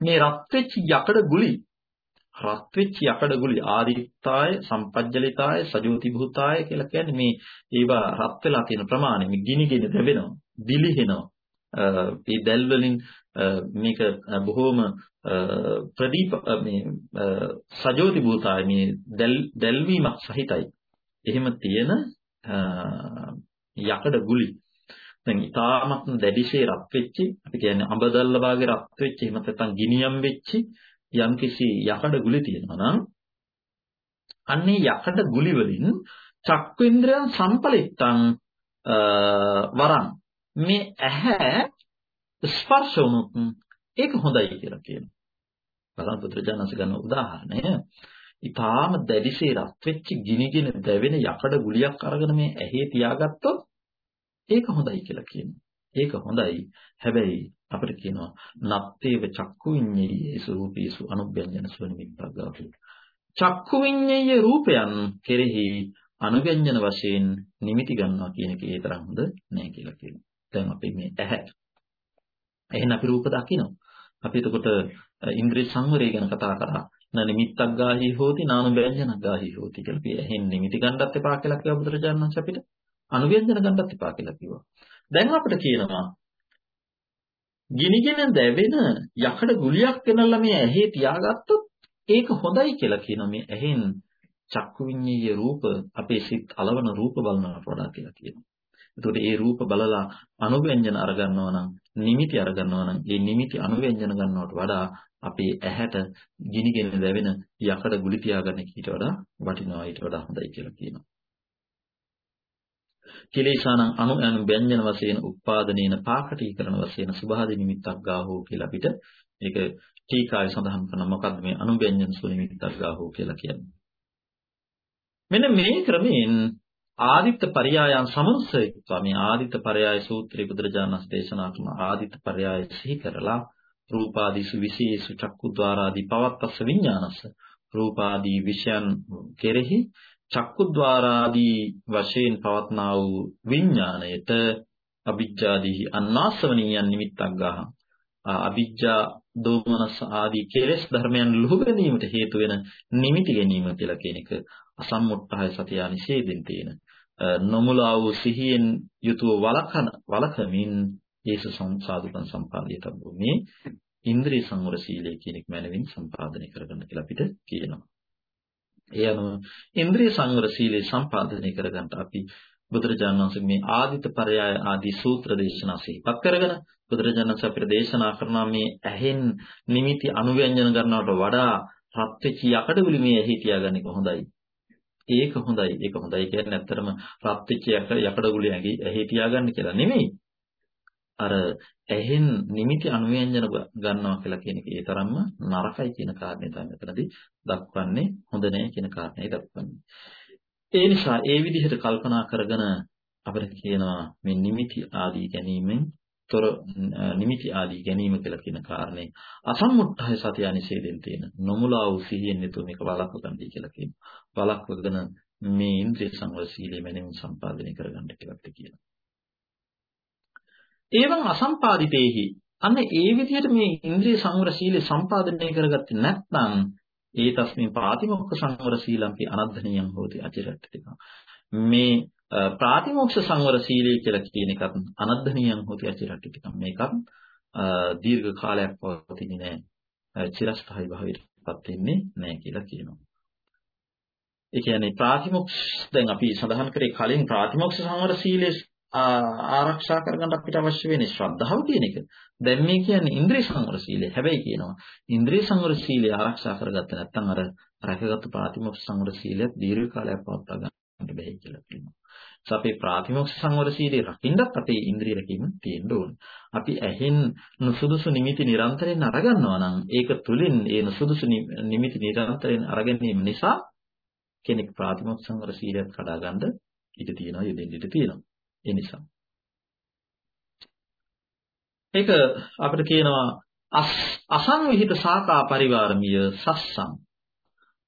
මේ රත් වෙච්ච යකඩ ගුලි රත් වෙච්ච යකඩ ගුලි ආදිත්තාය සම්පජ්ජලිතාය සජෝති භූතාය කියලා කියන්නේ මේ ඒවා රත් වෙලා තියෙන ප්‍රමාණය මේ ගිනිගෙන දැවෙනවා දිලිහෙනවා. මේ දැල් වලින් මේක බොහෝම ප්‍රදීප මේ සජෝති භූතාය මේ දැල්වීමක් සහිතයි. එහෙම තියෙන යකඩ ගුලි. දැන් ඊටාමත් දැඩිශේ රත් වෙච්චි. අපි කියන්නේ අඹදල්ල වාගේ රත් වෙච්චි. එහෙම නැත්නම් ගිනියම් වෙච්චි යම්කිසි යකඩ ගුලි තියෙනවා නම් අන්නේ යකඩ ගුලි වලින් චක්කේන්ද්‍රයන් සම්පලිත්තං වරං මේ ඇහැ ස්පර්ශ වුණොත් ඒක හොඳයි කියලා කියනවා. බලන්න පුත්‍රජානස ගන්න උදාහරණය. ඊටාම දැඩිසේ රත් වෙච්ච ගිනිගෙන දැවෙන යකඩ ගුලියක් අරගෙන මේ ඇහි තියාගත්තොත් ඒක හොඳයි කියලා කියනවා. ඒක හොඳයි. හැබැයි අපිට කියනවා නත්තේව චක්කු විඤ්ඤේයේ ස්වરૂපීසු අනුභ්‍යංජන සුනිමිත්තග්ගා චක්කු විඤ්ඤේය රූපයන් කෙරෙහි අනුභ්‍යංජන වශයෙන් නිමිති ගන්නවා කියන එක ඒ තරම් හොඳ නෑ කියලා කියනවා. දැන් අපි මේ ඇහැ එහෙනම් අපි රූප දකිනවා. අපි එතකොට ඉන්ද්‍රිය සංවරය ගැන කතා කරා. න නිමිත්තක් ගාහි හෝති නානු ව්‍යංජනක් ගාහි හෝති කියලා. අපි එහෙන් නිමිති ගන්නත් එපා කියලා කිව්වා බුදුරජාණන් වහන්සේ අපිට. අනුව්‍යංජන ගන්නත් එපා කියලා කිව්වා. දැන් අපිට කියනවා ගිනිගෙන දැවෙන යකඩ ගුලියක් වෙනල්ලා මේ ඇහි තියාගත්තොත් ඒක හොඳයි කියලා කියනවා මේ ඇහෙන් චක්කු විඤ්ඤාය රූප අපේ සිත් అలවන රූප බලනවට වඩා කියලා කියනවා. එතකොට ඒ රූප බලලා අනුව්‍යංජන අරගන්නවා නම් නිමිති අරගන්නවා නම් ඒ නිමිති අනුව්‍යංජන ගන්නවට වඩා අපේ ඇහැට ගිනිගෙන දැවෙන යකඩ ගුලි තියාගන්න ඊට වඩා වටිනවා ඊට වඩා හොඳයි කියලා කියනවා. කෙලේශානං අනු අනු ව්‍යංජන වශයෙන් උපාදනේන පාකටීකරණ වශයෙන් සුභාදී නිමිත්තක් ගාහෝ කියලා අපිට ඒක ටීකාවේ සඳහන් කරන මොකද්ද මේ අනු ව්‍යංජන සු නිමිත්තක් ගාහෝ කියලා කියන්නේ. මෙන්න මේ ක්‍රමයෙන් ආදිත්ත පරයායන් සමනුස්සයත්වා මේ ආදිත්ත පරයාය සූත්‍රයේ බුදුරජාණන් වහන්සේ දේශනා කරන ආදිත්ත පරයාය සිහි කරලා රූපාදීසු විශේෂ චක්කුද්්වාරාදී පවත්තස්ස විඥානස්ස රූපාදී විෂයන් කෙරෙහි චක්කුද්්වාරාදී වශයෙන් පවත්නා වූ විඥාණයට අවිජ්ජාදීහි අන්නාසවණීයන් නිමිත්තක් ගහ. අවිජ්ජා දෝමනස ආදී කෙලෙස් ධර්මයන් ලුහු ගැනීමට හේතු වෙන නිමිති ගැනීම කියලා කියන එක අසම්මුත්තහය සතියා නිෂේධෙන් තියෙන නොමුලා වූ සිහියෙන් යුතුව වලකන වලකමින් යේසු සංසාදුකම් සම්පාදිත මේ ඉන්ද්‍රිය සංවර සීලය කියන එක මනවින් සම්පාදනය කරගන්න කියලා අපිට කියනවා. ඒ අනුව ඉන්ද්‍රිය සංවර සීලය සම්පාදනය කරගන්න අපි බුදුරජාණන් වහන්සේ මේ ආදිත පරයය ආදී සූත්‍ර දේශනා සිහිපත් කරගෙන බුදුරජාණන් වහන්සේ අපිට දේශනා කරන මේ ඇහෙන් නිමිති අනුව්‍යංජන ගන්නවට වඩා රත් වෙච්ච යකඩගුලි මේ ඇහි තියාගන්න එක හොඳයි. ඒක හොඳයි. ඒක හොඳයි කියන්නේ ඇත්තටම රත් වෙච්ච යකඩගුලි ඇහි තියාගන්න කියලා නෙමෙයි. අර ඇහෙන් නිමිති අනුව්‍යංජන ගන්නවා කියලා කියන එක ඒ තරම්ම නරකයි කියන කාරණේ තමයි මෙතනදී දක්වන්නේ හොඳ නැහැ කියන කාරණේ දක්වන්නේ. ඒ නිසා ඒ විදිහට කල්පනා කරගෙන අපිට කියනවා මේ නිමිති ආදී ගැනීමෙන් තොර නිමිති ආදී ගැනීම කියලා කියන කාරණේ අසම්මුත්තය සතිය අනිසේදෙන් තියෙන නොමුලා වූ සිහියෙන් යුතුව මේක වළක්ව ගන්නයි කියලා කියනවා. වළක්වගෙන මේ ඉන්ද්‍රිය සංවර සීලය මැනවින් සම්පාදනය කරගන්න කියලාත් කියනවා. ඒවන් අසම්පාදිතේහි අන්න ඒ විදිහට මේ ඉන්ද්‍රිය සංවර සීලය සම්පාදනය කරගත්තේ නැත්නම් ඒ තස්මින් පාතිමොක්ඛ සංවර සීලම්පි අනද්ධනියම් හෝති අචිරට්ඨික මේ ප්‍රාතිමෝක්ෂ සංවර සීලය කියලා කියන එකත් අනද්ධනියම් හෝති අචිරට්ඨික මේකත් දීර්ඝ කාලයක් පවතින්නේ නැහැ චිරස්ථායි භාවයටපත් වෙන්නේ නැහැ කියලා කියනවා ඒ කියන්නේ ප්‍රාතිමොක්ෂ දැන් අපි සඳහන් කරේ කලින් ප්‍රාතිමොක්ෂ සංවර සීලයේ ආරක්ෂා කරගන්න අපිට අවශ්‍ය වෙන්නේ ශ්‍රද්ධාව කියන එක. දැන් මේ කියන්නේ ඉන්ද්‍රිය සංවර සීලය. හැබැයි කියනවා ඉන්ද්‍රිය සංවර සීලය ආරක්ෂා කරගත්තේ නැත්නම් අර රැකගත්තු ප්‍රාතිමොක්ෂ සංවර සීලයත් දීර්ඝ කාලයක් පවත්වා ගන්න බැහැ කියලා කියනවා. ඒත් අපේ ප්‍රාතිමොක්ෂ සංවර සීලය රකින්නත් අපේ ඉන්ද්‍රිය රැකීම තියෙන්න ඕන. අපි ඇහෙන් නුසුදුසු නිමිති නිරන්තරයෙන් අරගන්නවා නම් ඒක තුලින් ඒ නුසුදුසු නිමිති නිරන්තරයෙන් අරගැනීම නිසා කෙනෙක් ප්‍රාතිමොක්ෂ සංවර සීලයත් කඩා ගන්න ඉඩ තියෙනවා, යෙදෙන්න ඉඩ තියෙනවා. ඒ නිසා. ඒක අපිට කියනවා අසංවිහිත සාකා පරිවාරමිය සස්සං.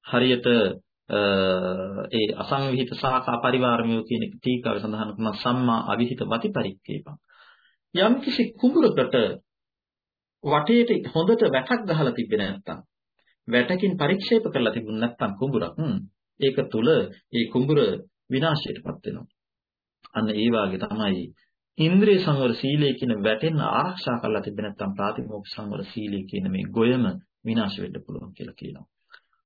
හරියට ඒ අසංවිහිත සාකා පරිවාරමිය කියන ටීකාවේ සඳහන් කරන සම්මා අවිහිත වති පරික්කේපං. යම් කිසි කුඹුරකට වටේට හොඳට වැටක් ගහලා තිබෙන්නේ නැත්තම් වැටකින් පරික්ෂේප කරලා තිබුණ නැත්තම් කුඹුරක් ඒක තුල ඒ කුඹුර විනාශයටපත් වෙනවා. අන්න ඒ වාගේ තමයි ඉන්ද්‍රිය සංවර සීලය කියන වැටෙන්න ආරක්ෂා කරලා තිබෙ නැත්නම් ප්‍රාතිමෝක්ෂ සංවර සීලය කියන මේ ගොයම විනාශ වෙන්න පුළුවන් කියලා කියනවා.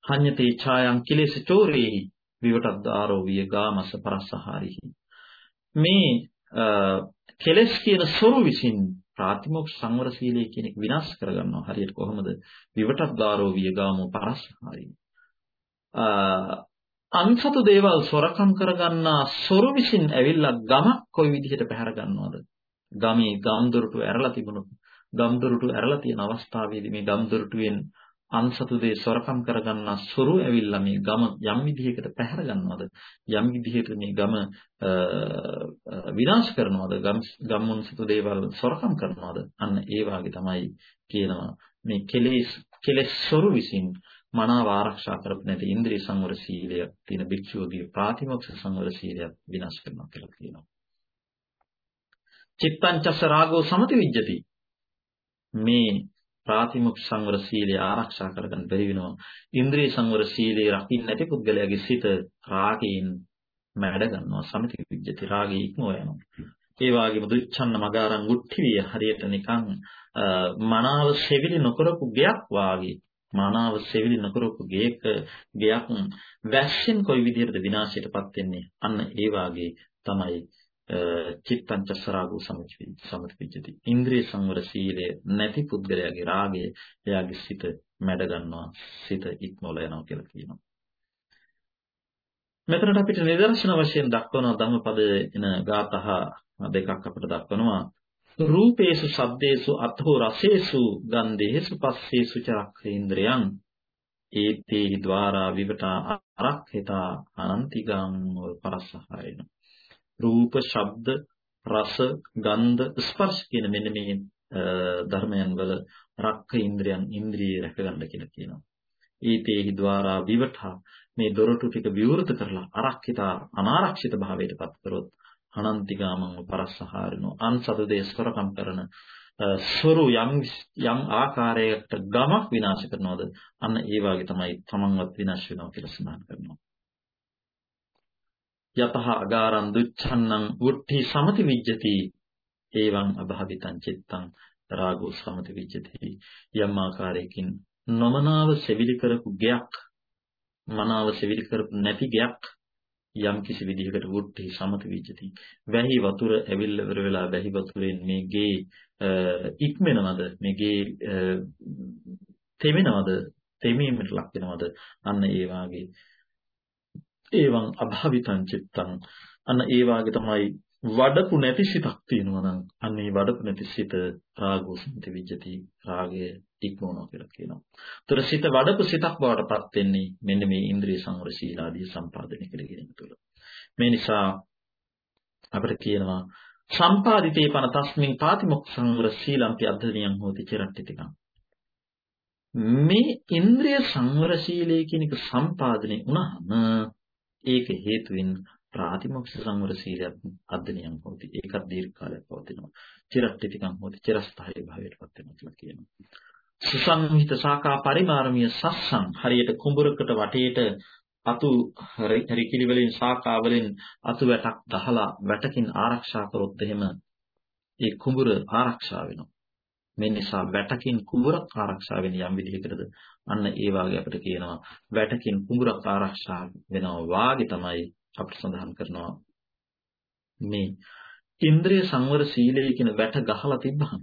හඤ්ඤතේ ඡායං කිලේශ චෝරේහි විවටද්දාරෝ විය ගාමස පරස්සහාරිහි. මේ කෙලස් කියන සොරු විසින් ප්‍රාතිමෝක්ෂ සංවර සීලය කියන එක විනාශ කරගන්නවා. හරියට කොහොමද? විවටද්දාරෝ විය ගාමෝ පරස්සහාරිහි. අන්සතු දේවල් සොරකම් කරගන්නා සොරු විසින් ඇවිල්ලා ගමක් කොයි විදිහට පැහැර ගන්නවද? ගමේ ගම්දොරටු ඇරලා තිබුණොත් ගම්දොරටු ඇරලා තියෙන අවස්ථාවේදී මේ ගම්දොරටුවෙන් අන්සතු දේ සොරකම් කරගන්නා සොරු ඇවිල්ලා මේ ගම යම් විදිහකට පැහැර ගන්නවද? යම් විදිහකට මේ ගම විනාශ කරනවද? ගම්මුන්සතු දේවල් සොරකම් කරනවද? අන්න ඒ වාගේ තමයි කියනවා මේ කෙලෙස් කෙලෙස් සොරු විසින් මනාව ආරක්ෂා කරපු නැති ඉන්ද්‍රිය සංවර සීලය තියෙන භික්ෂුවගේ ප්‍රාතිමොක්ෂ සංවර සීලය විනාශ කරනවා කියලා කියනවා. චිත්තංචස්ස රාගෝ සමති විජ්ජති. මේ ප්‍රාතිමොක්ෂ සංවර සීලය ආරක්ෂා කරගන්න බැරි වෙනවා. ඉන්ද්‍රිය සංවර සීලය රකින්න නැති පුද්ගලයාගේ සිත රාගයෙන් මැඩ ගන්නවා. සමති විජ්ජති. රාගී ඉක්මව යනවා. ඒ වගේම දුච්ඡන්න මගාරං උට්ඨිවිය හරියට නිකන් මනාව සෙවිලි නොකරපු ගයක් වාගේ. මනාව සෙවිලි නොකරපු ගේක ගයක් වැස්සෙන් කොයි විදිහටද විනාශයටපත් වෙන්නේ? අන්න ඒ වාගේ තමයි චිත්තං චසරාගෝ සමතිපිච්චති ඉන්ද්‍රිය සංවර සීලය නැති පුද්ගලයාගේ රාගය එයාගේ සිත මැඩ ගන්නවා සිත ඉක්මවල යනවා කියලා කියනවා. මෙතනට අපිට නිදර්ශන වශයෙන් දක්වන ධම්මපදයේ එන ගාතහ දෙකක් අපිට දක්වනවා. රූපේසු සද්දේසු අත්හෝ රසේසු ගන්ධේසු පස්සේසු චක්ඛේන්ද්‍රයන් ඒතේ ద్వාරා විවටා අරක්ඛිතා අනන්තිගං පරසහායන රූප ශබ්ද රස ගන්ධ ස්පර්ශ කියන මෙන්න මේ ධර්මයන් වල රක්ක ඉන්ද්‍රයන් ඉන්ද්‍රිය රැකගන්න කියලා කියනවා. ඊතේහි ద్వාරා විවඨා මේ දොරටු ටික විවෘත කරලා අරක්කිතා අනාරක්ෂිත භාවයට පත් කරොත් අනන්තිගාමං පරස්සහාරිනෝ අන්සතදේ ස්වරකම් කරන සොරු යම් යම් ආකාරයකට ගමක් විනාශ කරනවද අන්න ඒ වගේ තමයි තමන්වත් විනාශ වෙනවා කියලා සඳහන් කරනවා යතහ අගාරං දුච්ඡන්නං උට්ටි සමති විජ්ජති. එවං අභාවිතං චිත්තං රාගෝ සමති විජ්ජති. යම් ආකාරයකින් නොමනාව සෙවිලි කරපු ගයක් මනාව සෙවිලි කරපු නැති ගයක් යම් කිසි විදිහකට වුට්ටි සමත විජ්ජති. වැහි වතුර ඇවිල්ලා ඉවර වෙලා වැහි වතුරෙන් මේ ගේ ඉක්මනවද? මේ ගේ තෙමෙනවද? තෙමීමට ලක් වෙනවද? අන්න ඒ වාගේ ඒවං අභාවිතං චිත්තං අන්න ඒ වාගේ තමයි වඩපු නැති සිතක් තියෙනවා නම් අන්න ඒ වඩපු නැති සිත රාගෝ සම්ති විජ්ජති රාගය ඉක්මවනවා කියලා කියනවා. ඒතර සිත වඩපු සිතක් බවට පත් වෙන්නේ මෙන්න මේ ඉන්ද්‍රිය සංවර සීලාදී සම්පාදනය කියලා කියන තුල. මේ නිසා අපිට කියනවා සම්පාදිතේ පන තස්මින් පාතිමොක්ඛ සංවර සීලම්පි අධ්‍යනියං හෝති චිරට්ටිතිකං. මේ ඉන්ද්‍රිය සංවර සීලය කියන එක සම්පාදනය වුණාම ඒක හේතුවෙන් ප්‍රාතිමොක්ෂ සංවර සීලයක් අධ්‍යනියම් හොති ඒකත් දීර්ඝ කාලයක් පවතිනවා. චිරට්ටිතිකම් හොති චිරස්ථායී භාවයට පත් වෙනවා කියලා කියනවා. සුසංහිත සාකා පරිමාරමීය සස්සං හරියට කුඹරකට වටේට අතු හරිකිලි වලින් සාකා වලින් අතු වැටක් දහලා වැටකින් ආරක්ෂා කරොත් එහෙම ඒ කුඹුර ආරක්ෂා වෙනවා. මේ නිසා වැටකින් කුඹරක් ආරක්ෂා වෙන යම් විදිහකටද අන්න ඒ වාගේ අපිට කියනවා වැටකින් කුඹරක් ආරක්ෂා වෙනවා වාගේ තමයි අපිට සඳහන් කරනවා මේ ඉන්ද්‍රිය සංවර සීලය කියන වැට ගහලා තිබ්බහම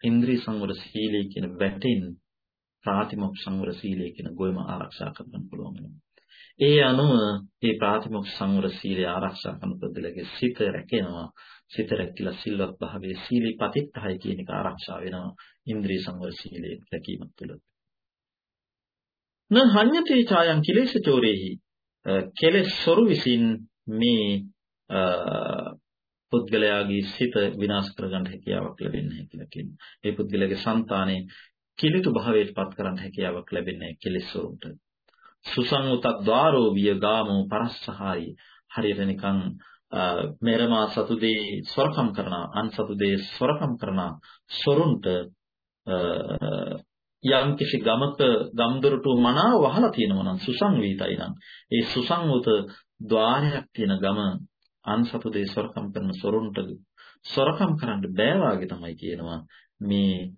ඉන්ද්‍රිය සංවර සීලය කියන වැටෙන් ප්‍රාතිමොක්ෂ සංවර සීලය කියන ගොයම ආරක්ෂා කරගන්න පුළුවන් වෙනවා. ඒ අනුව මේ ප්‍රාතිමොක්ෂ සංවර සීලය ආරක්ෂා කරන පොදලගේ සිත රැකෙනවා. සිත රැකිලා සිල්වත් භාවයේ සීලී පතිත්තහයි කියන එක ආරක්ෂා වෙනවා. ඉන්ද්‍රිය සංවර සීලයේ රැකීම තුළ. න හඤ්ඤතේ ඡායං කිලේශ චෝරේහි කෙලෙස් සොරු විසින් මේ පුද්ගලයාගේ සිත විනාශ කරගන්න හැකියාවක් ලැබෙන්නේ කියලා කියනවා. ඒ පුද්ගලයාගේ సంతානේ කිලිටු භාවයට පත් කරන්න හැකියාවක් ලැබෙන්නේ කෙලෙස් වලට. සුසංගත ద్వාරෝ විය ගාමෝ පරස්සහායි. හරියට නිකන් මෙරමා සතුදී ස්වරකම් කරන අන් සතුදී ස්වරකම් කරන සොරුන්ට යම් කිසි ගමක ගම්දොරටු මනාව වහලා තියෙනවා නම් සුසංවේතයි නම්. ඒ සුසංගත ద్వාරයක් තියෙන ගම අන් සතුදී ස්වරකම් කරන සොරුන්ට සොරකම් කරන්න බෑ තමයි කියනවා මේ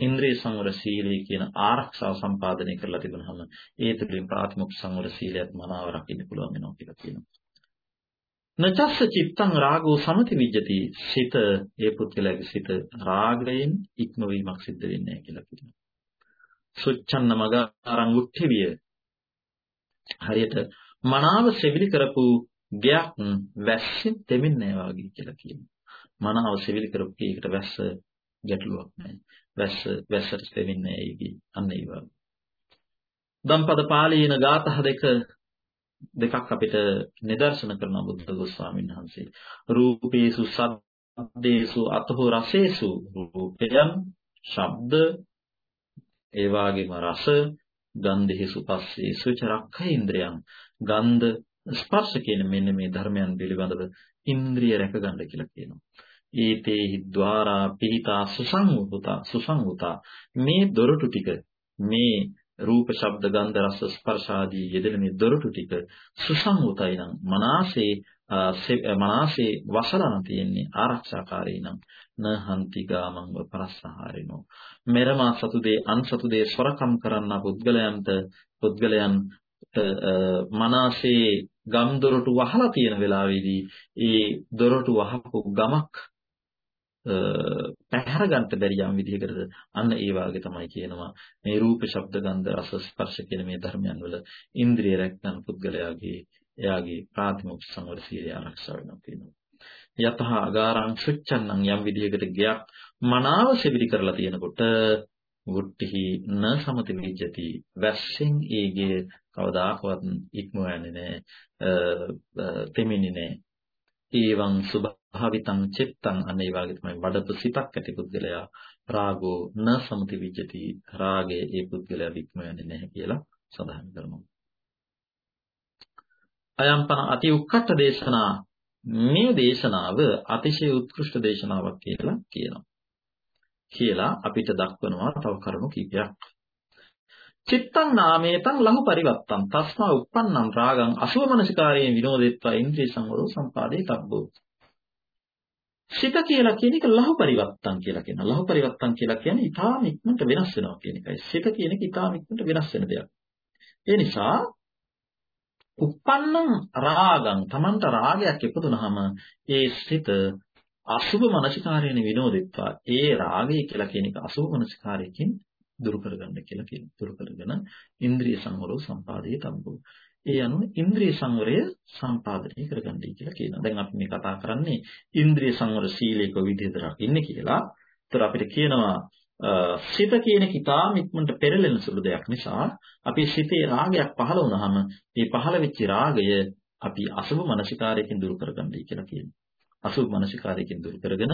ඉන්ද්‍රිය සංවර සීලය කියන ආරක්ෂාව සම්පාදනය කරලා තිබුණාම ඒ තුළින් ප්‍රාථමික සංවර සීලයත් මනාව රකින්න පුළුවන් වෙනවා කියලා කියනවා. නචස්ස චිත්තං රාගෝ සමති විජ්ජති සිත ඒ පුද්ගලයාගේ සිත රාගයෙන් ඉක්මවීමක් සිද්ධ වෙන්නේ නැහැ කියලා කියනවා. සුච්ඡන්න මගාරං උච්චවිය හරියට මනාව සෙවිලි කරපු ගයක් වැස්සෙන් දෙමින්නේ නැහැ වගේ කියලා කියනවා. මනාව සෙවිලි කරපු කීකට වැස්ස ගැටලුවක් නැහැ. වැස්ස වැස්සට දෙමින්නේ නැහැ අන්න ඒ වගේ. දම්පද පාලීන ගාතහ දෙක දෙකක් අපිට නිදර්ශන කරන බුද්ධ ගෝස්වාමීන් වහන්සේ. රූපේසු සද්දේසු අතෝ රසේසු රූපයන් ශබ්ද ඒ වගේම රස ගන්ධේසු පස්සේසු චරක්ඛ ඉන්ද්‍රයන් ගන්ධ ස්පර්ශ කියන මෙන්න මේ ධර්මයන් පිළිබඳව ඉන්ද්‍රිය රැකගන්න කියලා කියනවා. ඊතේහි ద్వාරා පිහිතා සුසංගුතා සුසංගුතා මේ දොරටු ටික මේ රූප ශබ්ද ගන්ධ රස ස්පර්ශ ආදී යෙදෙන මේ දොරටු ටික සුසංගතයි නම් මනසේ මනසේ වසරණ තියෙන්නේ ආරක්ෂාකාරී නම්. න හන්ති ගාමං වපරස්සහාරිනෝ. මෙරමා සතුදේ අන්සතුදේ සොරකම් කරන්න පුද්ගලයන්ට පුද්ගලයන් මනසේ ගම් දොරටු වහලා තියෙන වෙලාවේදී ඒ දොරටු වහපු ගමක් පැහැර ගන්න බැරි යම් විදිහකටද? අන්න ඒ වාගේ තමයි කියනවා. මේ රූප ශබ්ද ගන්ධ රස ස්පර්ශ කියන මේ ධර්මයන් වල ඉන්ද්‍රිය රැක්කන පුද්ගලයාගේ එයාගේ ප්‍රාථමික සංවර සීලය ආරක්ෂා වෙනවා කියනවා. යතහ අගාරං සුච්චන්නං යම් විදිහකට ගයක් මනාව සෙවිලි කරලා තියෙනකොට වුට්ටිහි න සමති විජ්ජති. වැස්සෙන් ඒගේ කවදාකවත් ඉක්ම යන්නේ නැහැ තෙමින්නේ නැහැ ඒවං සුභ භාවිතං චිත්තං අන්න ඒ වගේ තමයි වඩපු සිතක් ඇති පුද්ගලයා රාගෝ න සමති විජ්ජති රාගයේ ඒ පුද්ගලයා වික්ම වෙන්නේ නැහැ කියලා සඳහන් කරනවා. අයම්පන අති උක්කට දේශනා මේ දේශනාව අතිශය උත්කෘෂ්ඨ දේශනාවක් කියලා කියනවා. කියලා අපිට දක්වනවා තව කරුණු කීපයක්. චිත්තං නාමේතං ලහු පරිවත්තං තස්මා uppannam රාගං අසුව මනසිකාරයෙන් විනෝදෙත්වා ඉන්ද්‍රිය සංවරෝ සම්පාදේ තබ්බෝ සිත කියලා කියන එක ලහු පරිවත්තං කියලා කියනවා. ලහු පරිවත්තං කියලා කියන්නේ ඊටාම ඉක්මනට වෙනස් වෙනවා කියන එකයි. සිත කියන එක ඊටාම ඉක්මනට වෙනස් වෙන දෙයක්. ඒ නිසා uppannam රාගං Tamanta රාගයක් ඉපදුනහම ඒ සිත අසුභ මනසිකාරයෙන් විනෝදෙත්වා. ඒ රාගය කියලා කියන එක අසුභ මනසිකාරයකින් දුරු කරගන්න කියලා කියන දුරු කරගෙන ඉන්ද්‍රිය සංවරෝ සම්පාදයේ තබ්බෝ. ඒ අනුව ඉන්ද්‍රිය සංවරය සම්පාදනය කරගන්නයි කියලා කියනවා. දැන් අපි මේ කතා කරන්නේ ඉන්ද්‍රිය සංවර සීලයක විදිහට රකින්න කියලා. ඒතර අපිට කියනවා සිත කියන කිතාම ඉක්මනට පෙරලෙන සුළු දෙයක් නිසා අපි සිතේ රාගයක් පහළ වුණාම මේ පහළ වෙච්ච රාගය අපි අසුභ මනසිකාරයකින් දුරු කරගන්නයි කියලා කියනවා. අසුභ මනසිකාරයකින් දුරු කරගෙන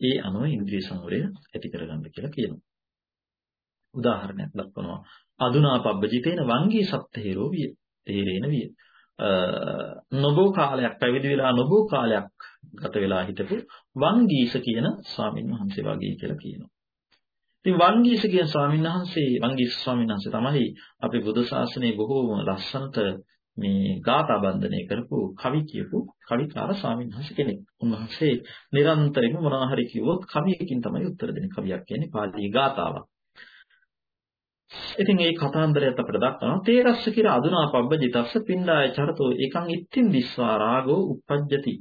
ඒ අනුව ඉන්ද්‍රිය සංවරය ඇති කරගන්න කියලා කියනවා. උදාහරණයක් දක්වනවා. අදුනා පබ්බජිතේන වංගී සත්තේරෝ විය. තේරෙන විය. නොබෝ කාලයක් පැවිදි වෙලා නොබෝ කාලයක් ගත වෙලා හිටපු වංගීස කියන ස්වාමීන් වහන්සේ වගේ කියලා කියනවා. ඉතින් වංගීස කියන ස්වාමීන් වහන්සේ වංගීස ස්වාමීන් වහන්සේ තමයි අපේ බුදු ශාසනයේ බොහෝම ලස්සනට මේ ගාථා බන්ධනය කරපු කවි කියපු කවිකාර ස්වාමීන් වහන්සේ කෙනෙක්. උන්වහන්සේ නිරන්තරයෙන්ම මොනවා හරි කිව්වොත් කවියකින් තමයි උත්තර දෙන්නේ. කවියක් කියන්නේ පාලි ගාථාවක්. ඉතින් මේ කතාන්දරයත් අපිට දක්වනවා තේරස්ස කියලා අදුනා පබ්බජිතස්ස පින්ඩාය චරතෝ එකං ඉත්තින් දිස්වා රාගෝ uppajjati.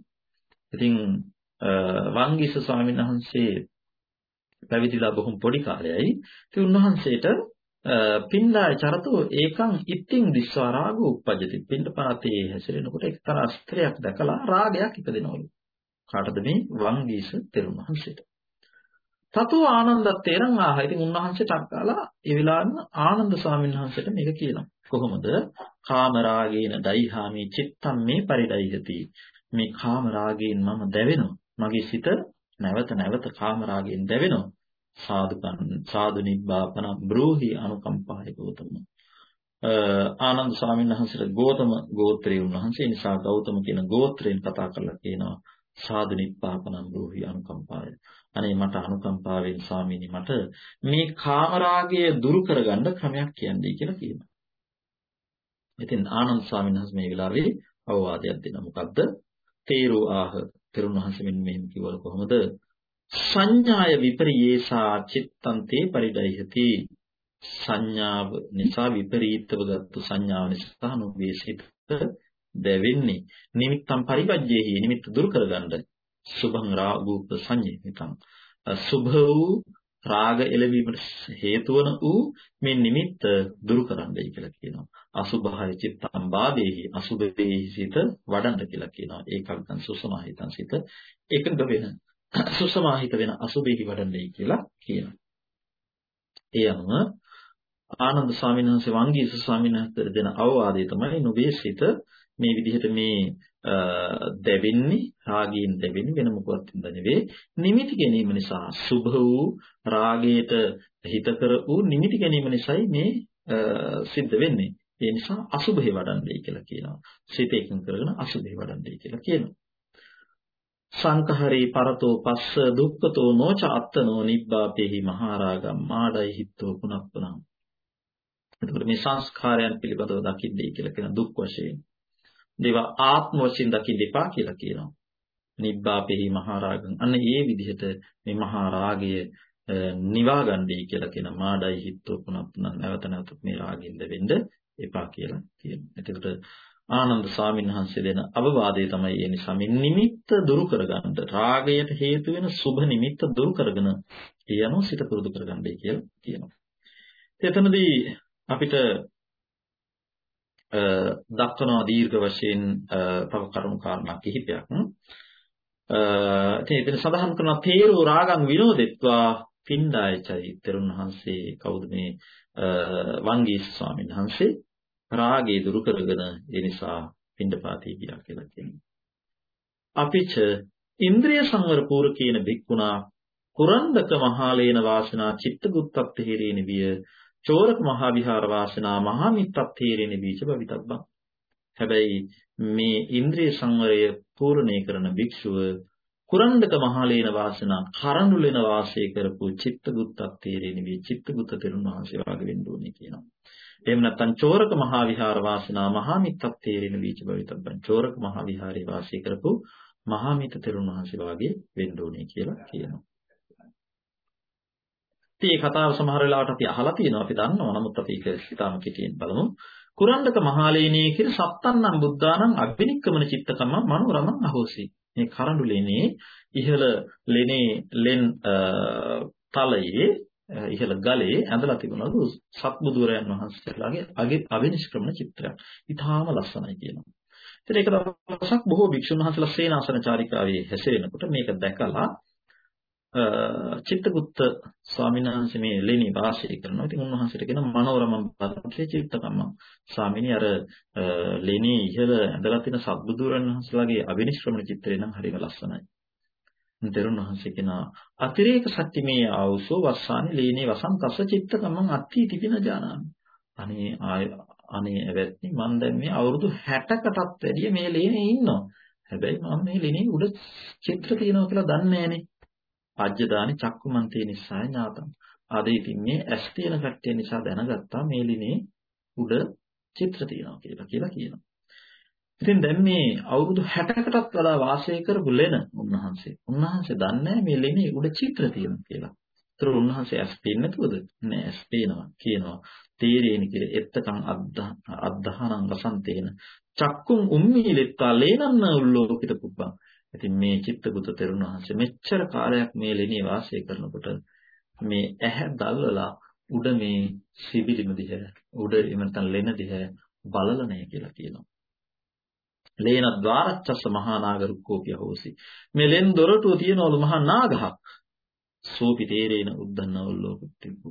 ඉතින් වංගීස ස්වාමීන් වහන්සේ පැවිදිලා බොහොම පොඩි කාලයයි. ඉතින් උන්වහන්සේට පින්ඩාය චරතෝ ඒකං ඉත්තින් දිස්වා රාගෝ uppajjati. පින්ඩපාතේ හැසිරෙනකොට එක්තරා ස්ත්‍රයක් දැකලා රාගයක් ඉපදෙනවලු. කාටද මේ වංගීස තෙරුණ වහන්සේට. තතෝ ආනන්දත් තේරන් ආහ. ඉතින් උන්වහන්සේ ටක්කාලා ඒ වෙලාවෙම ආනන්ද ස්වාමීන් වහන්සේට මේක කියනවා. කොහොමද? කාමරාගේන දයිහාමි චිත්තම් මේ පරිදයිහති. මේ කාමරාගයෙන් මම දැවෙනවා. මගේ සිත නැවත නැවත කාමරාගයෙන් දැවෙනවා. සාදුකන් සාදු නිබ්බාපන බ්‍රෝහි අනුකම්පාය ගෞතම ආනන්ද ස්වාමීන් වහන්සේට ගෞතම ගෝත්‍රයේ උන්වහන්සේ නිසා ගෞතම කියන ගෝත්‍රයෙන් කතා කරලා කියනවා සාදු නිබ්බාපන බ්‍රෝහි අනුකම්පාය අනේ මට අනුකම්පාවෙන් ස්වාමීනි මට මේ කාමරාගය දුරු කරගන්න ක්‍රමයක් කියන්නයි කියලා කියනවා. ඉතින් ආනන්ද ස්වාමීන් වහන්සේ මේ වෙලාවේ අවවාදයක් දෙනවා. මොකද්ද? තේරෝ ආහ තෙරුණ වහන්සේ මෙන්න මෙහෙම කිව්වල කොහොමද? සංඥාය විපරියේසා චිත්තන්තේ පරිඩයිහති සංඥාව නිසා විපරීතව ගත්තු සංඥාව නිසා නොවේ සිත දැවෙන්නේ නිමිත්තම් පරිවජ්ජේහි නිමිත්ත දුරු කරගන්න සුභං රාගූප සංඤේතං සුභ වූ රාග එළවීමට හේතු වන වූ මේ නිමිත්ත දුරු කරන්නයි කියලා කියනවා. අසුභහය චිත්තම් බාදේහි අසුභේහි සිත වඩන්න කියලා කියනවා. ඒකල්තං සුසමාහිතං සිත එකඟ වෙන සුසමාහිත වෙන අසුභේහි වඩන්නයි කියලා කියනවා. ඒ අනුව ආනන්ද ස්වාමීන් වහන්සේ වංගීස ස්වාමීන් වහන්සේ දෙන අවවාදය තමයි නුඹේ සිත මේ විදිහට මේ දැවෙන්නේ රාගයෙන් දැවෙන්නේ වෙන මොකවත් හින්දා නෙවෙයි. නිමිති ගැනීම නිසා සුභ වූ රාගයට හිත කර වූ නිමිති ගැනීම නිසායි මේ සිද්ධ වෙන්නේ. ඒ නිසා අසුභේ වඩන්නේ කියලා කියනවා. සිත එකඟ කරගෙන අසුභේ වඩන්නේ කියලා කියනවා. සංකහරේ පරතෝ පස්ස දුක්ඛතෝ නොච අත්තනෝ නිබ්බාපේහි මහරාගම් මාඩයි හිත්තෝ පුනප්පුනං එතකොට මේ සංස්කාරයන් පිළිබඳව දකින්නේ කියලා කියන දුක් වශයෙන්. දේවා ආත්ම වශයෙන් දකින්න එපා කියලා කියනවා. නිබ්බාපෙහි මහරාගං. අන්න ඒ විදිහට මේ මහා රාගය නිවා ගන්නයි කියලා කියන මාඩයි හිත්තෝ පුනප්පුන නැවත නැවත මේ රාගින්ද වෙන්න එපා කියලා කියනවා. එතකොට ආනන්ද ස්වාමීන් වහන්සේ දෙන අවවාදය තමයි ඒ නිසා මේ නිමිත්ත දුරු කරගන්න රාගයට හේතු වෙන සුභ නිමිත්ත දුරු කරගෙන ඒ අනුව සිත පුරුදු කරගන්නයි කියලා කියනවා. එතනදී අපිට දක්වනවා දීර්ඝ වශයෙන් තව කරුණු කාරණා කිහිපයක්. ඉතින් එතන සඳහන් කරනවා තේරෝ රාගං විනෝදෙත්වා පින්ඩායචයි තෙරුන් වහන්සේ කවුද මේ වංගීස් ස්වාමීන් වහන්සේ රාගය දුරු කරගෙන ඒ නිසා පින්ඩපාතී ගියා කියලා කියනවා. අපිච ඉන්ද්‍රිය සංවර පූර්කේන භික්ඛුනා කුරණ්ඩක මහාලේන වාසනා චිත්තගුත්තත් හේරේන විය චෝරක මහා විහාර වාසනා මහා මිත්තත් හේරේන බීජ භවිතබ්බං හැබැයි මේ ඉන්ද්‍රිය සංවරය පූර්ණේ කරන භික්ෂුව කුරණ්ඩක මහලේන වාසනා කරඬුලෙන වාසය කරපු චිත්තගුත්තත් තේරෙන මේ චිත්තගුත්ත තෙරුන් වහන්සේ වාගේ වෙන්න ඕනේ කියනවා. එහෙම නැත්නම් චෝරක මහා විහාර වාසනා මහා මිත්තත් තේරෙන වීච භවිතබ්බන් චෝරක මහා විහාරේ වාසය කරපු මහා මිත තෙරුන් වහන්සේ වාගේ වෙන්න ඕනේ කියලා කියනවා. ඉතින් මේ කතාව සමහර වෙලාවට අපි අහලා තියෙනවා අපි දන්නවා නමුත් අපි ඒක ඉතාම කෙටියෙන් බලමු. කුරණ්ඩක මහලේනේ කියන සත්තන්නම් බුද්ධානම් අබ්බිනික්කමන චිත්තකම මනෝරමං අහෝසි. මේ කරඬු ලෙනේ ඉහළ ලෙනේ ලෙන් තලයේ ඉහළ ගලේ ඇඳලා තිබුණලු සත්බුදුරයන් වහන්සේලාගේ අගේ අවිනිෂ්ක්‍රමණ චිත්‍රයක්. ඊටාම ලස්සනයි කියනවා. ඉතින් ඒක දවසක් බොහෝ භික්ෂුන් වහන්සේලා සේනාසන චාරිකාවේ හැසිරෙනකොට මේක දැකලා චිත්තගුත්ත ස්වාමීන් වහන්සේ මේ ලෙනි වාසය කරනවා. ඉතින් උන්වහන්සේට කියන මනෝරමම් පදකේ චිත්තකම්ම. ස්වාමීනි අර ලෙනි ඉහළ ඇඳලා තියෙන සත්බුදුරන් වහන්සේලාගේ අවිනිශ්‍රමණ චිත්‍රය නම් හරිම ලස්සනයි. තෙරුන් වහන්සේ කියනවා අතිරේක සත්‍යමේ ආවසෝ වස්සානි ලේනේ වසන්තස චිත්තකම්මං අත්ථි තිපින ජානාමි. අනේ ආය අනේ ඇවැත්නි මම දැන් මේ අවුරුදු 60කටත් වැඩිය මේ ලේනේ ඉන්නවා. හැබැයි මම මේ ලේනේ උඩ චිත්‍ර තියෙනවා කියලා දන්නේ නැහනේ. පජ්ජදානි චක්කුමන්තේ නිසාය ඥාතම්. ආද ඉතින් මේ ඇස් තියෙන කට්ටිය නිසා දැනගත්තා මේ ලිනේ උඩ චිත්‍ර තියෙනවා කියලා කියලා කියනවා. ඉතින් දැන් මේ අවුරුදු 60කටත් වඩා වාසය කරපු ලෙන උන්වහන්සේ. උන්වහන්සේ දන්නේ මේ ලෙනේ උඩ චිත්‍ර තියෙනවා කියලා. ඒතර උන්වහන්සේ ඇස් පේන්නේ නැතුවද? නෑ ඇස් පේනවා කියනවා. තීරේනි කියලා එත්තකම් අද්දහනං වසන්තේන චක්කුම් උම්මීලෙත්තා ලේනන්න උල්ලෝකිත කුප්පං ඉතින් මේ චිත්තගුත තෙරුණ වහන්සේ මෙච්චර කාලයක් මේ ලෙනේ වාසය කරනකොට මේ ඇහැ දල්වලා උඩ මේ සිබිලිම දිහා උඩ එහෙම නැත්නම් ලෙන දිහා බලලා නැහැ කියලා කියනවා. ලේන ద్వාරච්චස්ස මහා නාගරුක්කෝපිය හොසි. මේ ලෙන් දොරටුව තියනවලු මහා නාගහක්. සෝපි තේරේන උද්දන්නවල්ලෝකුත්තිබ්බ.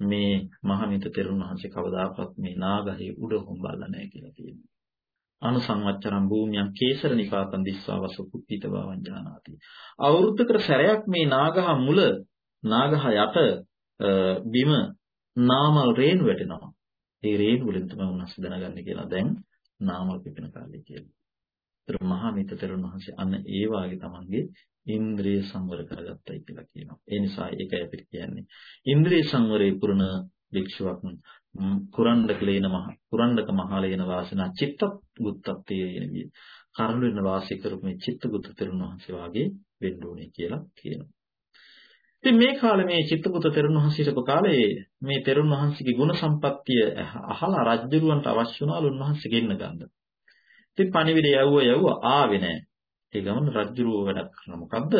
මේ මහමිත තෙරුණ වහන්සේ කවදාකවත් මේ නාගහේ උඩ හොම්බල්ලා නැහැ කියලා කියනවා. අනුසංවච්චරම් භූමියන් කේසර නිපාතන් දිස්වා වස කුප්පිත බවං ජානාති. අවුරුද්දකට සැරයක් මේ නාගහ මුල නාගහ යට බිම නාමල් රේණු වැටෙනවා. ඒ රේණු වලින් තමයි උන්වස් දැනගන්නේ කියලා දැන් නාමල් පිපෙන කාලේ කියලා. ඒතර මහා මිත්‍තරුන් වහන්සේ අන්න ඒ වාගේ තමන්ගේ ඉන්ද්‍රිය සංවර කරගත්තයි කියලා කියනවා. ඒ නිසා ඒකයි අපිට කියන්නේ. ඉන්ද්‍රිය සංවරේ පුරන භික්ෂුවක් කුරණ්ඩක ලේන මහ කුරණ්ඩක මහලේන වාසනා චිත්ත ගුත්තත්තේ කියන විදිහ. කරුණ වෙන වාසය කරපු මේ චිත්ත ගුත්ත තෙරුණ වහන්සේ වාගේ වෙන්න ඕනේ කියලා කියනවා. ඉතින් මේ කාලේ මේ චිත්තපුත තෙරුණ වහන්සේට කාලේ මේ තෙරුණ වහන්සේගේ ගුණ සම්පත්තිය අහලා රජුරවන්ට අවශ්‍ය වුණාලු උන්වහන්සේ ගෙන්න ගන්න. ඉතින් පණිවිඩය යවුව යවුව ආවේ නැහැ. ඒ ගමන් රජුරව වැඩක් කරන මොකද්ද?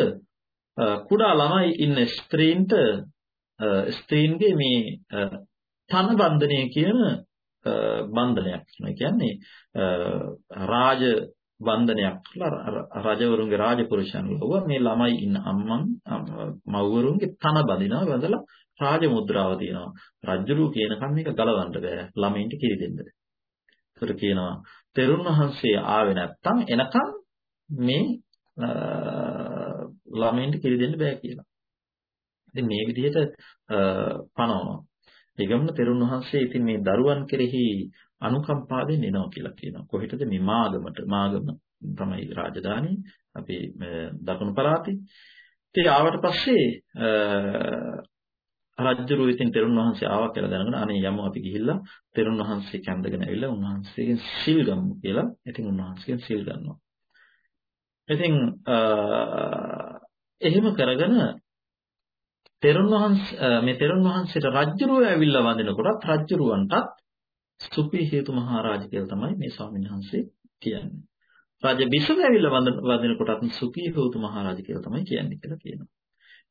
කුඩා ළමයි ඉන්න ස්ත්‍රීන්ට ස්ත්‍රීන්ගේ මේ තන බන්ධනය කියන බන්ධනයක් කියනවා. කියන්නේ රාජ බන්ධනයක් රජවරුන්ගේ රාජපුරුෂයන් ලෝව මේ ළමයි ඉන්න අම්මන් මව්වරුන්ගේ තන බඳිනවා වැඳලා රාජ මුද්‍රාව තියෙනවා. රජුරු කියනකම් මේක ගලවන්න බෑ. ළමයින්ට කිරි දෙන්න. ඒතර කියනවා තෙරුන් වහන්සේ ආවේ නැත්තම් එනකම් මේ ළමයින්ට කිරි දෙන්න බෑ කියලා. ඉතින් මේ විදිහට පනවනවා. නිගමන තෙරුන් වහන්සේ ඉතින් මේ දරුවන් කෙරෙහි අනුකම්පාවෙන් එනවා කියලා කියනවා. කොහෙටද මේ මාගමට? මාගම තමයි රාජධානිය. අපි දකුණු පළාතේ. ඉතින් ආවට පස්සේ රජුරු ඉතින් තෙරුන් වහන්සේ ආවා කියලා දැනගෙන අනේ යමු අපි ගිහිල්ලා තෙරුන් වහන්සේ කැඳගෙන ඇවිල්ලා උන්වහන්සේගෙන් සිල් ගමු කියලා. ඉතින් උන්වහන්සේගෙන් සිල් ගන්නවා. ඉතින් එහෙම කරගෙන තෙරුන් වහන්සේ මේ තෙරුන් වහන්සේට රජ්ජුරුව ඇවිල්ලා වඳිනකොටත් රජ්ජුරුවන්ටත් සුපි හේතු මහරජ කියලා තමයි මේ ස්වාමීන් වහන්සේ කියන්නේ. රාජ බිසව ඇවිල්ලා වඳිනකොටත් සුපි හේතු මහරජ කියලා තමයි කියන්නේ කියලා කියනවා.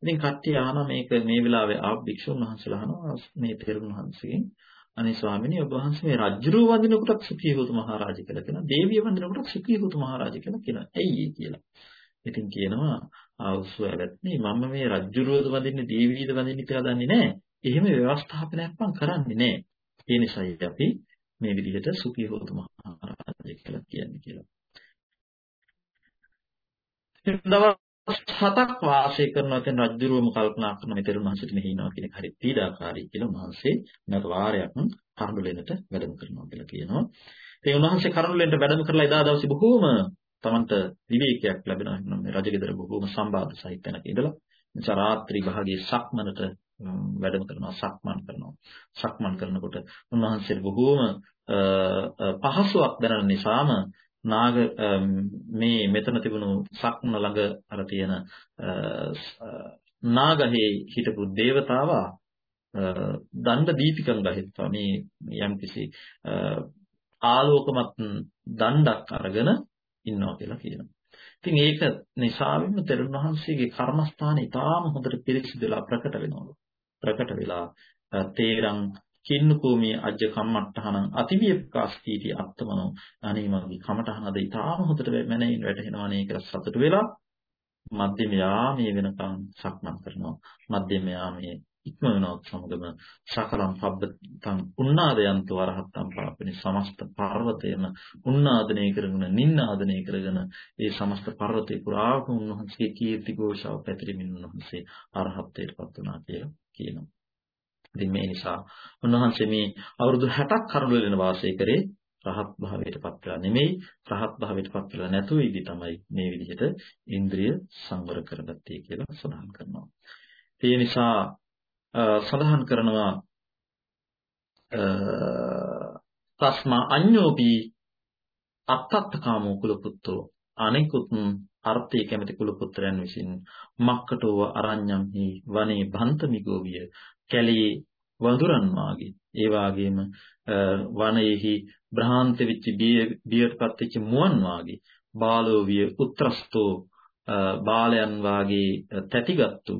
ඉතින් කට්ටිය අහන මේක මේ වෙලාවේ ආ භික්ෂුන් වහන්සේලා අහනවා මේ තෙරුන් වහන්සේගෙන් අනේ ස්වාමීනි ඔබ වහන්සේ මේ රජ්ජුරුව වඳිනකොටත් සුපි හේතු මහරජ කියලා කියනවා. දේවිය වඳිනකොටත් සුපි හේතු මහරජ කියලා කියනවා. ඇයි කියලා. ඉතින් කියනවා ආවුස්ව ඇවැත්නි මම මේ රජ්ජුරුවද වදින්නේ දීවීද වදින්නේ කියලා දන්නේ නැහැ. එහෙම ව්‍යවස්ථාපනයක් මම කරන්නේ නැහැ. ඒ නිසායි අපි මේ විදිහට සුඛී හොතු මහරජා කියලා කියන්නේ කියලා. දවස් හතක් වාසය කරනවා කියන රජුරුවම කල්පනා කරන මෙතන උන්වහන්සේට මෙහි ඉනවා කියන එක හරි පීඩාකාරී කියලා උන්වහන්සේ නැවත වාරයක් කරුණුලෙනට වැඩම කරනවා කියලා කියනවා. ඒ උන්වහන්සේ කරුණුලෙනට වැඩම කරලා එදා දවසේ බොහෝම තමන්ට විවේකයක් ලැබෙනවා. මේ රජගෙදර බොහෝම සම්බාධ සහිත තැනක ඉඳලා නිසා රාත්‍රී භාගයේ සක්මනට වැඩම කරනවා සක්මන් කරනවා. සක්මන් කරනකොට උන්වහන්සේ බොහෝම පහසුවක් දැනෙන නිසාම නාග මේ මෙතන තිබුණු සක්න ළඟ අර තියෙන නාගහේ හිටපු దేవතාවා දණ්ඩ දීපිකම් ගහිත්වා මේ යම්කිසි ආලෝකමත් දණ්ඩක් අරගෙන ඉන්නවා කියලා කියනවා. ඉතින් ඒක නිසාවෙන්ම තෙරුන් වහන්සේගේ කර්මස්ථාන ඉතාම හොඳට පිරිසිදුලා ප්‍රකට වෙනවා. ප්‍රකට වෙලා තේරං කින්නකෝමී අජ්ජ කම්මට්ටහන අතිවිය ප්‍රකාශීටි අත්තමනෝ අනේ මගේ කමටහන අද ඉතාම හොඳට මැනෙන් වැටෙනවා නේ කියලා සතුට වෙලා මධ්‍යම යාමයේ වෙනකන් සක්මන් කරනවා මධ්‍යම යාමයේ ඉක්ම වෙනවත් සමගම සකලම් පබ්බතං උන්නාදයන්තු අරහත්තම් පාපිනි. සමස්ත පර්වතයම උන්නාදනය කරගෙන නින්නාදනය කරගෙන ඒ සමස්ත පර්වතේ පුරාම උන්වහන්සේගේ කීර්ති ഘോഷාව පැතිරෙමින් උන්වහන්සේ අරහත්ත්වයට පත් වුණා කියලා කියනවා. ඉතින් මේ නිසා උන්වහන්සේ මේ අවුරුදු 60ක් කරුණුලෙන වාසය කරේ රහත් භාවයට පත් වෙලා නෙමෙයි. රහත් භාවයට පත් වෙලා නැතුව ඉදි තමයි මේ විදිහට ඉන්ද්‍රිය සංවර කරගත්තේ කියලා සඳහන් කරනවා. ඒ නිසා සඳහන් කරනවා තස්මා අඤ්ඤෝපි අත්තත්තකාමෝ කුලපුත්තෝ. අනෙකුත් අර්ථය කැමති කුලපුත්‍රයන් විසින් මක්කටෝව අරඤ්ඤම්හි වනේ බන්තමිගෝවිය කැලේ වඳුරන් වාගේ ඒ වාගේම වනයේහි බ්‍රහාන්ත වෙච්ච බියටපත් වෙච්ච මුවන් වාගේ බාලෝ විය උත්‍රස්තෝ බාලයන් වාගේ තැටිගත්තු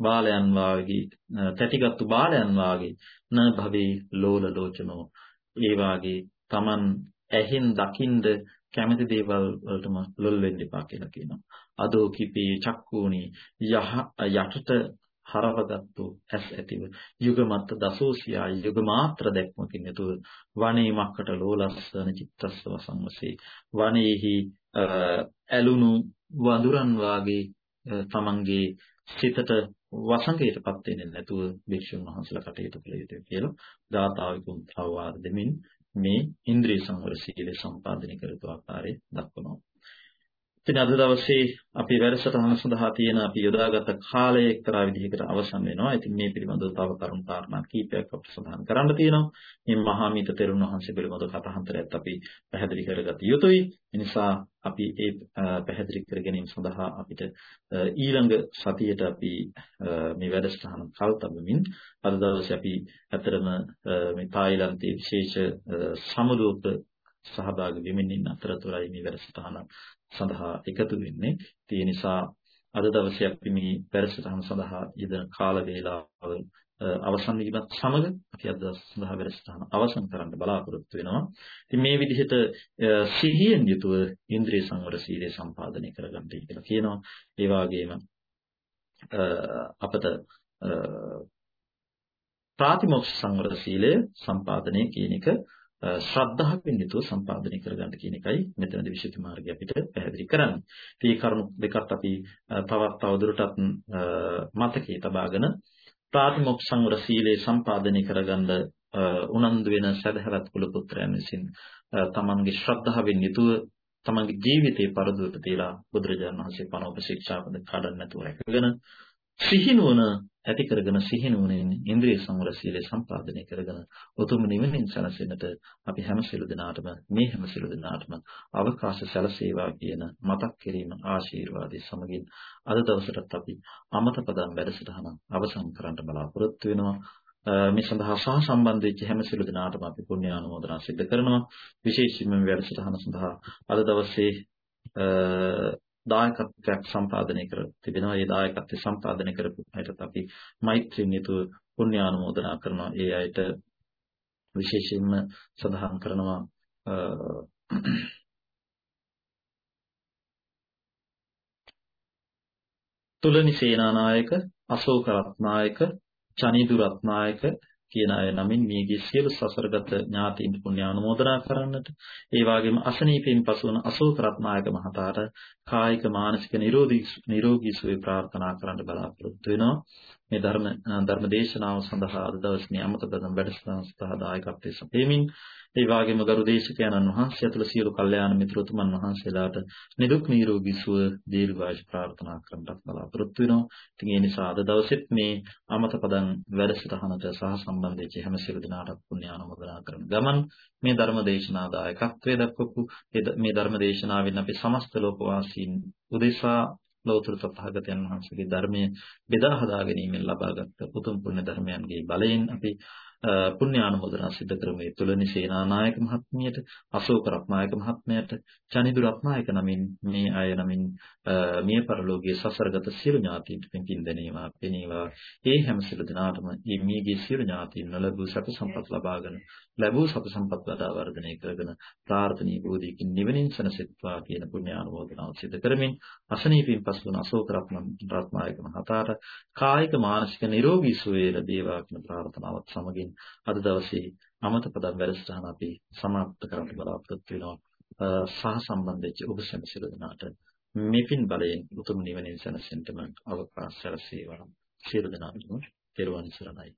බාලයන් වාගේ තැටිගත්තු බාලයන් වාගේ න භවේ ලෝල ලෝචනෝ. ඒ වාගේ Taman ඇහෙන් දකින්ද කැමති දේවල් වලටම ලොල් වෙන්න එපා කියලා කියනවා. අදෝ කිපේ චක්කූනි යහ යටට හරවගත්තු ඇස් ඇතිව. යුගමත් දසෝසියා යුග මාත්‍ර දැක්මකින් යුතුව වනේ මක්කට ලෝලස්සන චිත්තස්ව සංවසේ වනේහි ඇලුණු වඳුරන් වාගේ තමන්ගේ සිතට වසඟයටපත් වෙන්නේ නැතුව භික්ෂුන් වහන්සේලා කටයුතු කළ යුතුයි කියලා දාතාවිකුන් අවවාද දෙමින් මේ ඉන්ද්‍රිය සංවර සීලය සම්පාදනය කරපු ආකාරය දක්වනවා. ඉතින් අද දවසේ අපි වැඩසටහන සඳහා තියෙන අපි යොදාගත් කාලය එක්තරා විදිහකට අවසන් වෙනවා. ඉතින් මේ පිළිබඳව තව කරුණු කාරණා කීපයක් අපිට සඳහන් කරන්න තියෙනවා. මේ මහා මීත තෙරුණ වහන්සේ පිළිබඳව කතාන්තරයත් අපි පැහැදිලි කරගත යුතුයි. ඒ නිසා අපි ඒ පැහැදිලි කර ගැනීම සඳහා අපිට ඊළඟ සතියේට අපි මේ වැඩසටහන කල්තබමින් අද දවසේ අපි ඇතරම මේ තායිලන්තයේ විශේෂ සමුදෝප සහභාගී වෙමින් ඉන්න අතරතුරයි මේ වැඩසටහන සඳහා එකතු වෙන්නේ. ඒ නිසා අද දවසේ අපි මේ වැඩසටහන සඳහා යෙදෙන කාල වේලාව අවසන් වීමත් සමග අපි අද සඳහා වැඩසටහන අවසන් කරන්න බලාපොරොත්තු වෙනවා. ඉතින් මේ විදිහට සිහියෙන් යුතුව ඉන්ද්‍රිය සංවර සීලය සම්පාදනය කරගන්න කියලා කියනවා. ඒ වගේම අපට ප්‍රාතිමොක්ෂ සංවර සීලය සම්පාදනය කියන එක ශ්‍රද්ධාවෙන් යුතුව සම්පාදනය කරගන්න කියන එකයි මෙතනදී විශේෂ මාර්ගය අපිට පැහැදිලි කරන්නේ. මේ කරුණු දෙකත් අපි තවත් තවදුරටත් මතකයේ තබාගෙන ප්‍රාතිමොක්ඛ සංවර සීලේ සම්පාදනය කරගන්න උනන්දු වෙන සදහවත් කුල පුත්‍රයන් විසින් තමන්ගේ ශ්‍රද්ධාවෙන් යුතුව තමන්ගේ ජීවිතේ පරදුවට තියලා බුදුරජාණන් වහන්සේ පනෝප ශික්ෂාපද කඩන්න නැතුව රැකගෙන සිහිනුවන ඇති කරගෙන සිහිනුවනෙන් ඉන්ද්‍රිය සංවර සීලය සම්පාදනය කරගෙන උතුම් නිවනින් සැනසෙන්නට අපි හැම සිළු දිනාටම මේ හැම සිළු දිනාටම අවකාශ සැලසේවා කියන මතක් කිරීම ආශිර්වාදයේ සමගින් අද දවසටත් අපි අමත පදම් වැඩසටහන අවසන් කරන්න බලාපොරොත්තු වෙනවා. මේ සඳහා සහ සම්බන්ධ වෙච්ච හැම සිළු දිනාටම අපි පුණ්‍ය ආනුමෝදනා සිදු කරනවා. විශේෂයෙන්ම මේ වැඩසටහන සඳහා අද දවසේ දායකත්වයක් සම්පාදනය කර තිබෙනවා. ඒ දායකත්වය සම්පාදනය කරපු අයටත් අපි මෛත්‍රියෙන් යුතුව පුණ්‍යානුමෝදනා කරනවා. ඒ අයට විශේෂයෙන්ම සඳහන් කරනවා තුලනි සේනානායක, අශෝක රත්නායක, චනිදු රත්නායක, කියන අය නමින් මියගිය සියලු සසරගත ඥාතීන් පුණ්‍ය ආනුමෝදනා කරන්නට ඒ වගේම අසනීපයෙන් පසු වන අශෝක රත්නායක මහතාට කායික මානසික නිරෝධී නිරෝගී සුවය ප්‍රාර්ථනා කරන්න බලාපොරොත්තු වෙනවා. මේ ධර්ම ධර්ම දේශනාව සඳහා අද දවසේ මේ අමතකදම් වැඩසටහන සඳහා දායකත්වයේ සපෙමින් ඒ වගේම ගරු දේශකයන්න් වහන්සේ ඇතුළු සියලු කල්යාණ මිත්‍රතුමන් වහන්සේලාට නිදුක් නිරෝගී සුව දීර්ඝායුෂ ප්‍රාර්ථනා කරන්නත් බලාපොරොත්තු වෙනවා. ඉතින් ඒ නිසා අද දවසෙත් මේ අමතපදන් වැඩසටහනට සහ සම්බන්ධ වෙච්ච හැම සියලු දෙනාටත් පුණ්‍ය ආනුමෝදනා කරන ගමන් මේ ධර්ම දේශනා දායකත්වයේ දක්වපු මේ ධර්ම දේශනාවෙන් අපි සමස්ත ලෝකවාසීන් උදෙසා ලෞතර තථාගතයන් වහන්සේගේ ධර්මයේ බෙදා හදා ගැනීමෙන් ලබාගත් උතුම් පුණ්‍ය ධර්මයන්ගේ බලයෙන් අපි පුණ්‍යානුමෝදනා සිදු කරමු. ඒ තුලනි සේනානායක මහත්මියට, අශෝක රත්නායක මහත්මයාට, චනිදු රත්නායක නමින් මේ අය නමින් මිය පරලෝකයේ සසරගත සියලු ඥාතීන්ට පින් දෙනේවා, පිනේවා. ඒ හැම සියලු දෙනාටම මේ මියගේ සියලු ඥාතීන් නොලබූ සැප සම්පත් ලබාගෙන, ලැබූ සැප සම්පත් වඩා වර්ධනය කරගෙන ප්‍රාර්ථනීය බෝධියකින් නිවනින් සැනසෙත්වා කියන පුණ්‍යානුමෝදනාව සිදු කරමින් අසනීපින් පසුවන අශෝක රත්නායක මහතාට කායික මානසික නිරෝගී සුවය ලැබේවා කියන ප්‍රාර්ථනාවත් සමගින් අද දවසේ අමත පදම් වැඩසටහන අපි સમાપ્ત කරන්න බලාපොරොත්තු වෙනවා සහ සම්බන්ධ වෙච්ච ඔබ සැමසිර දනාට මෙපින් බලයෙන් උතුම් නිවනින් සැනසෙන්නම අවකාශ සැලසේවා සියලු දෙනාටම පෙරවන් සරණයි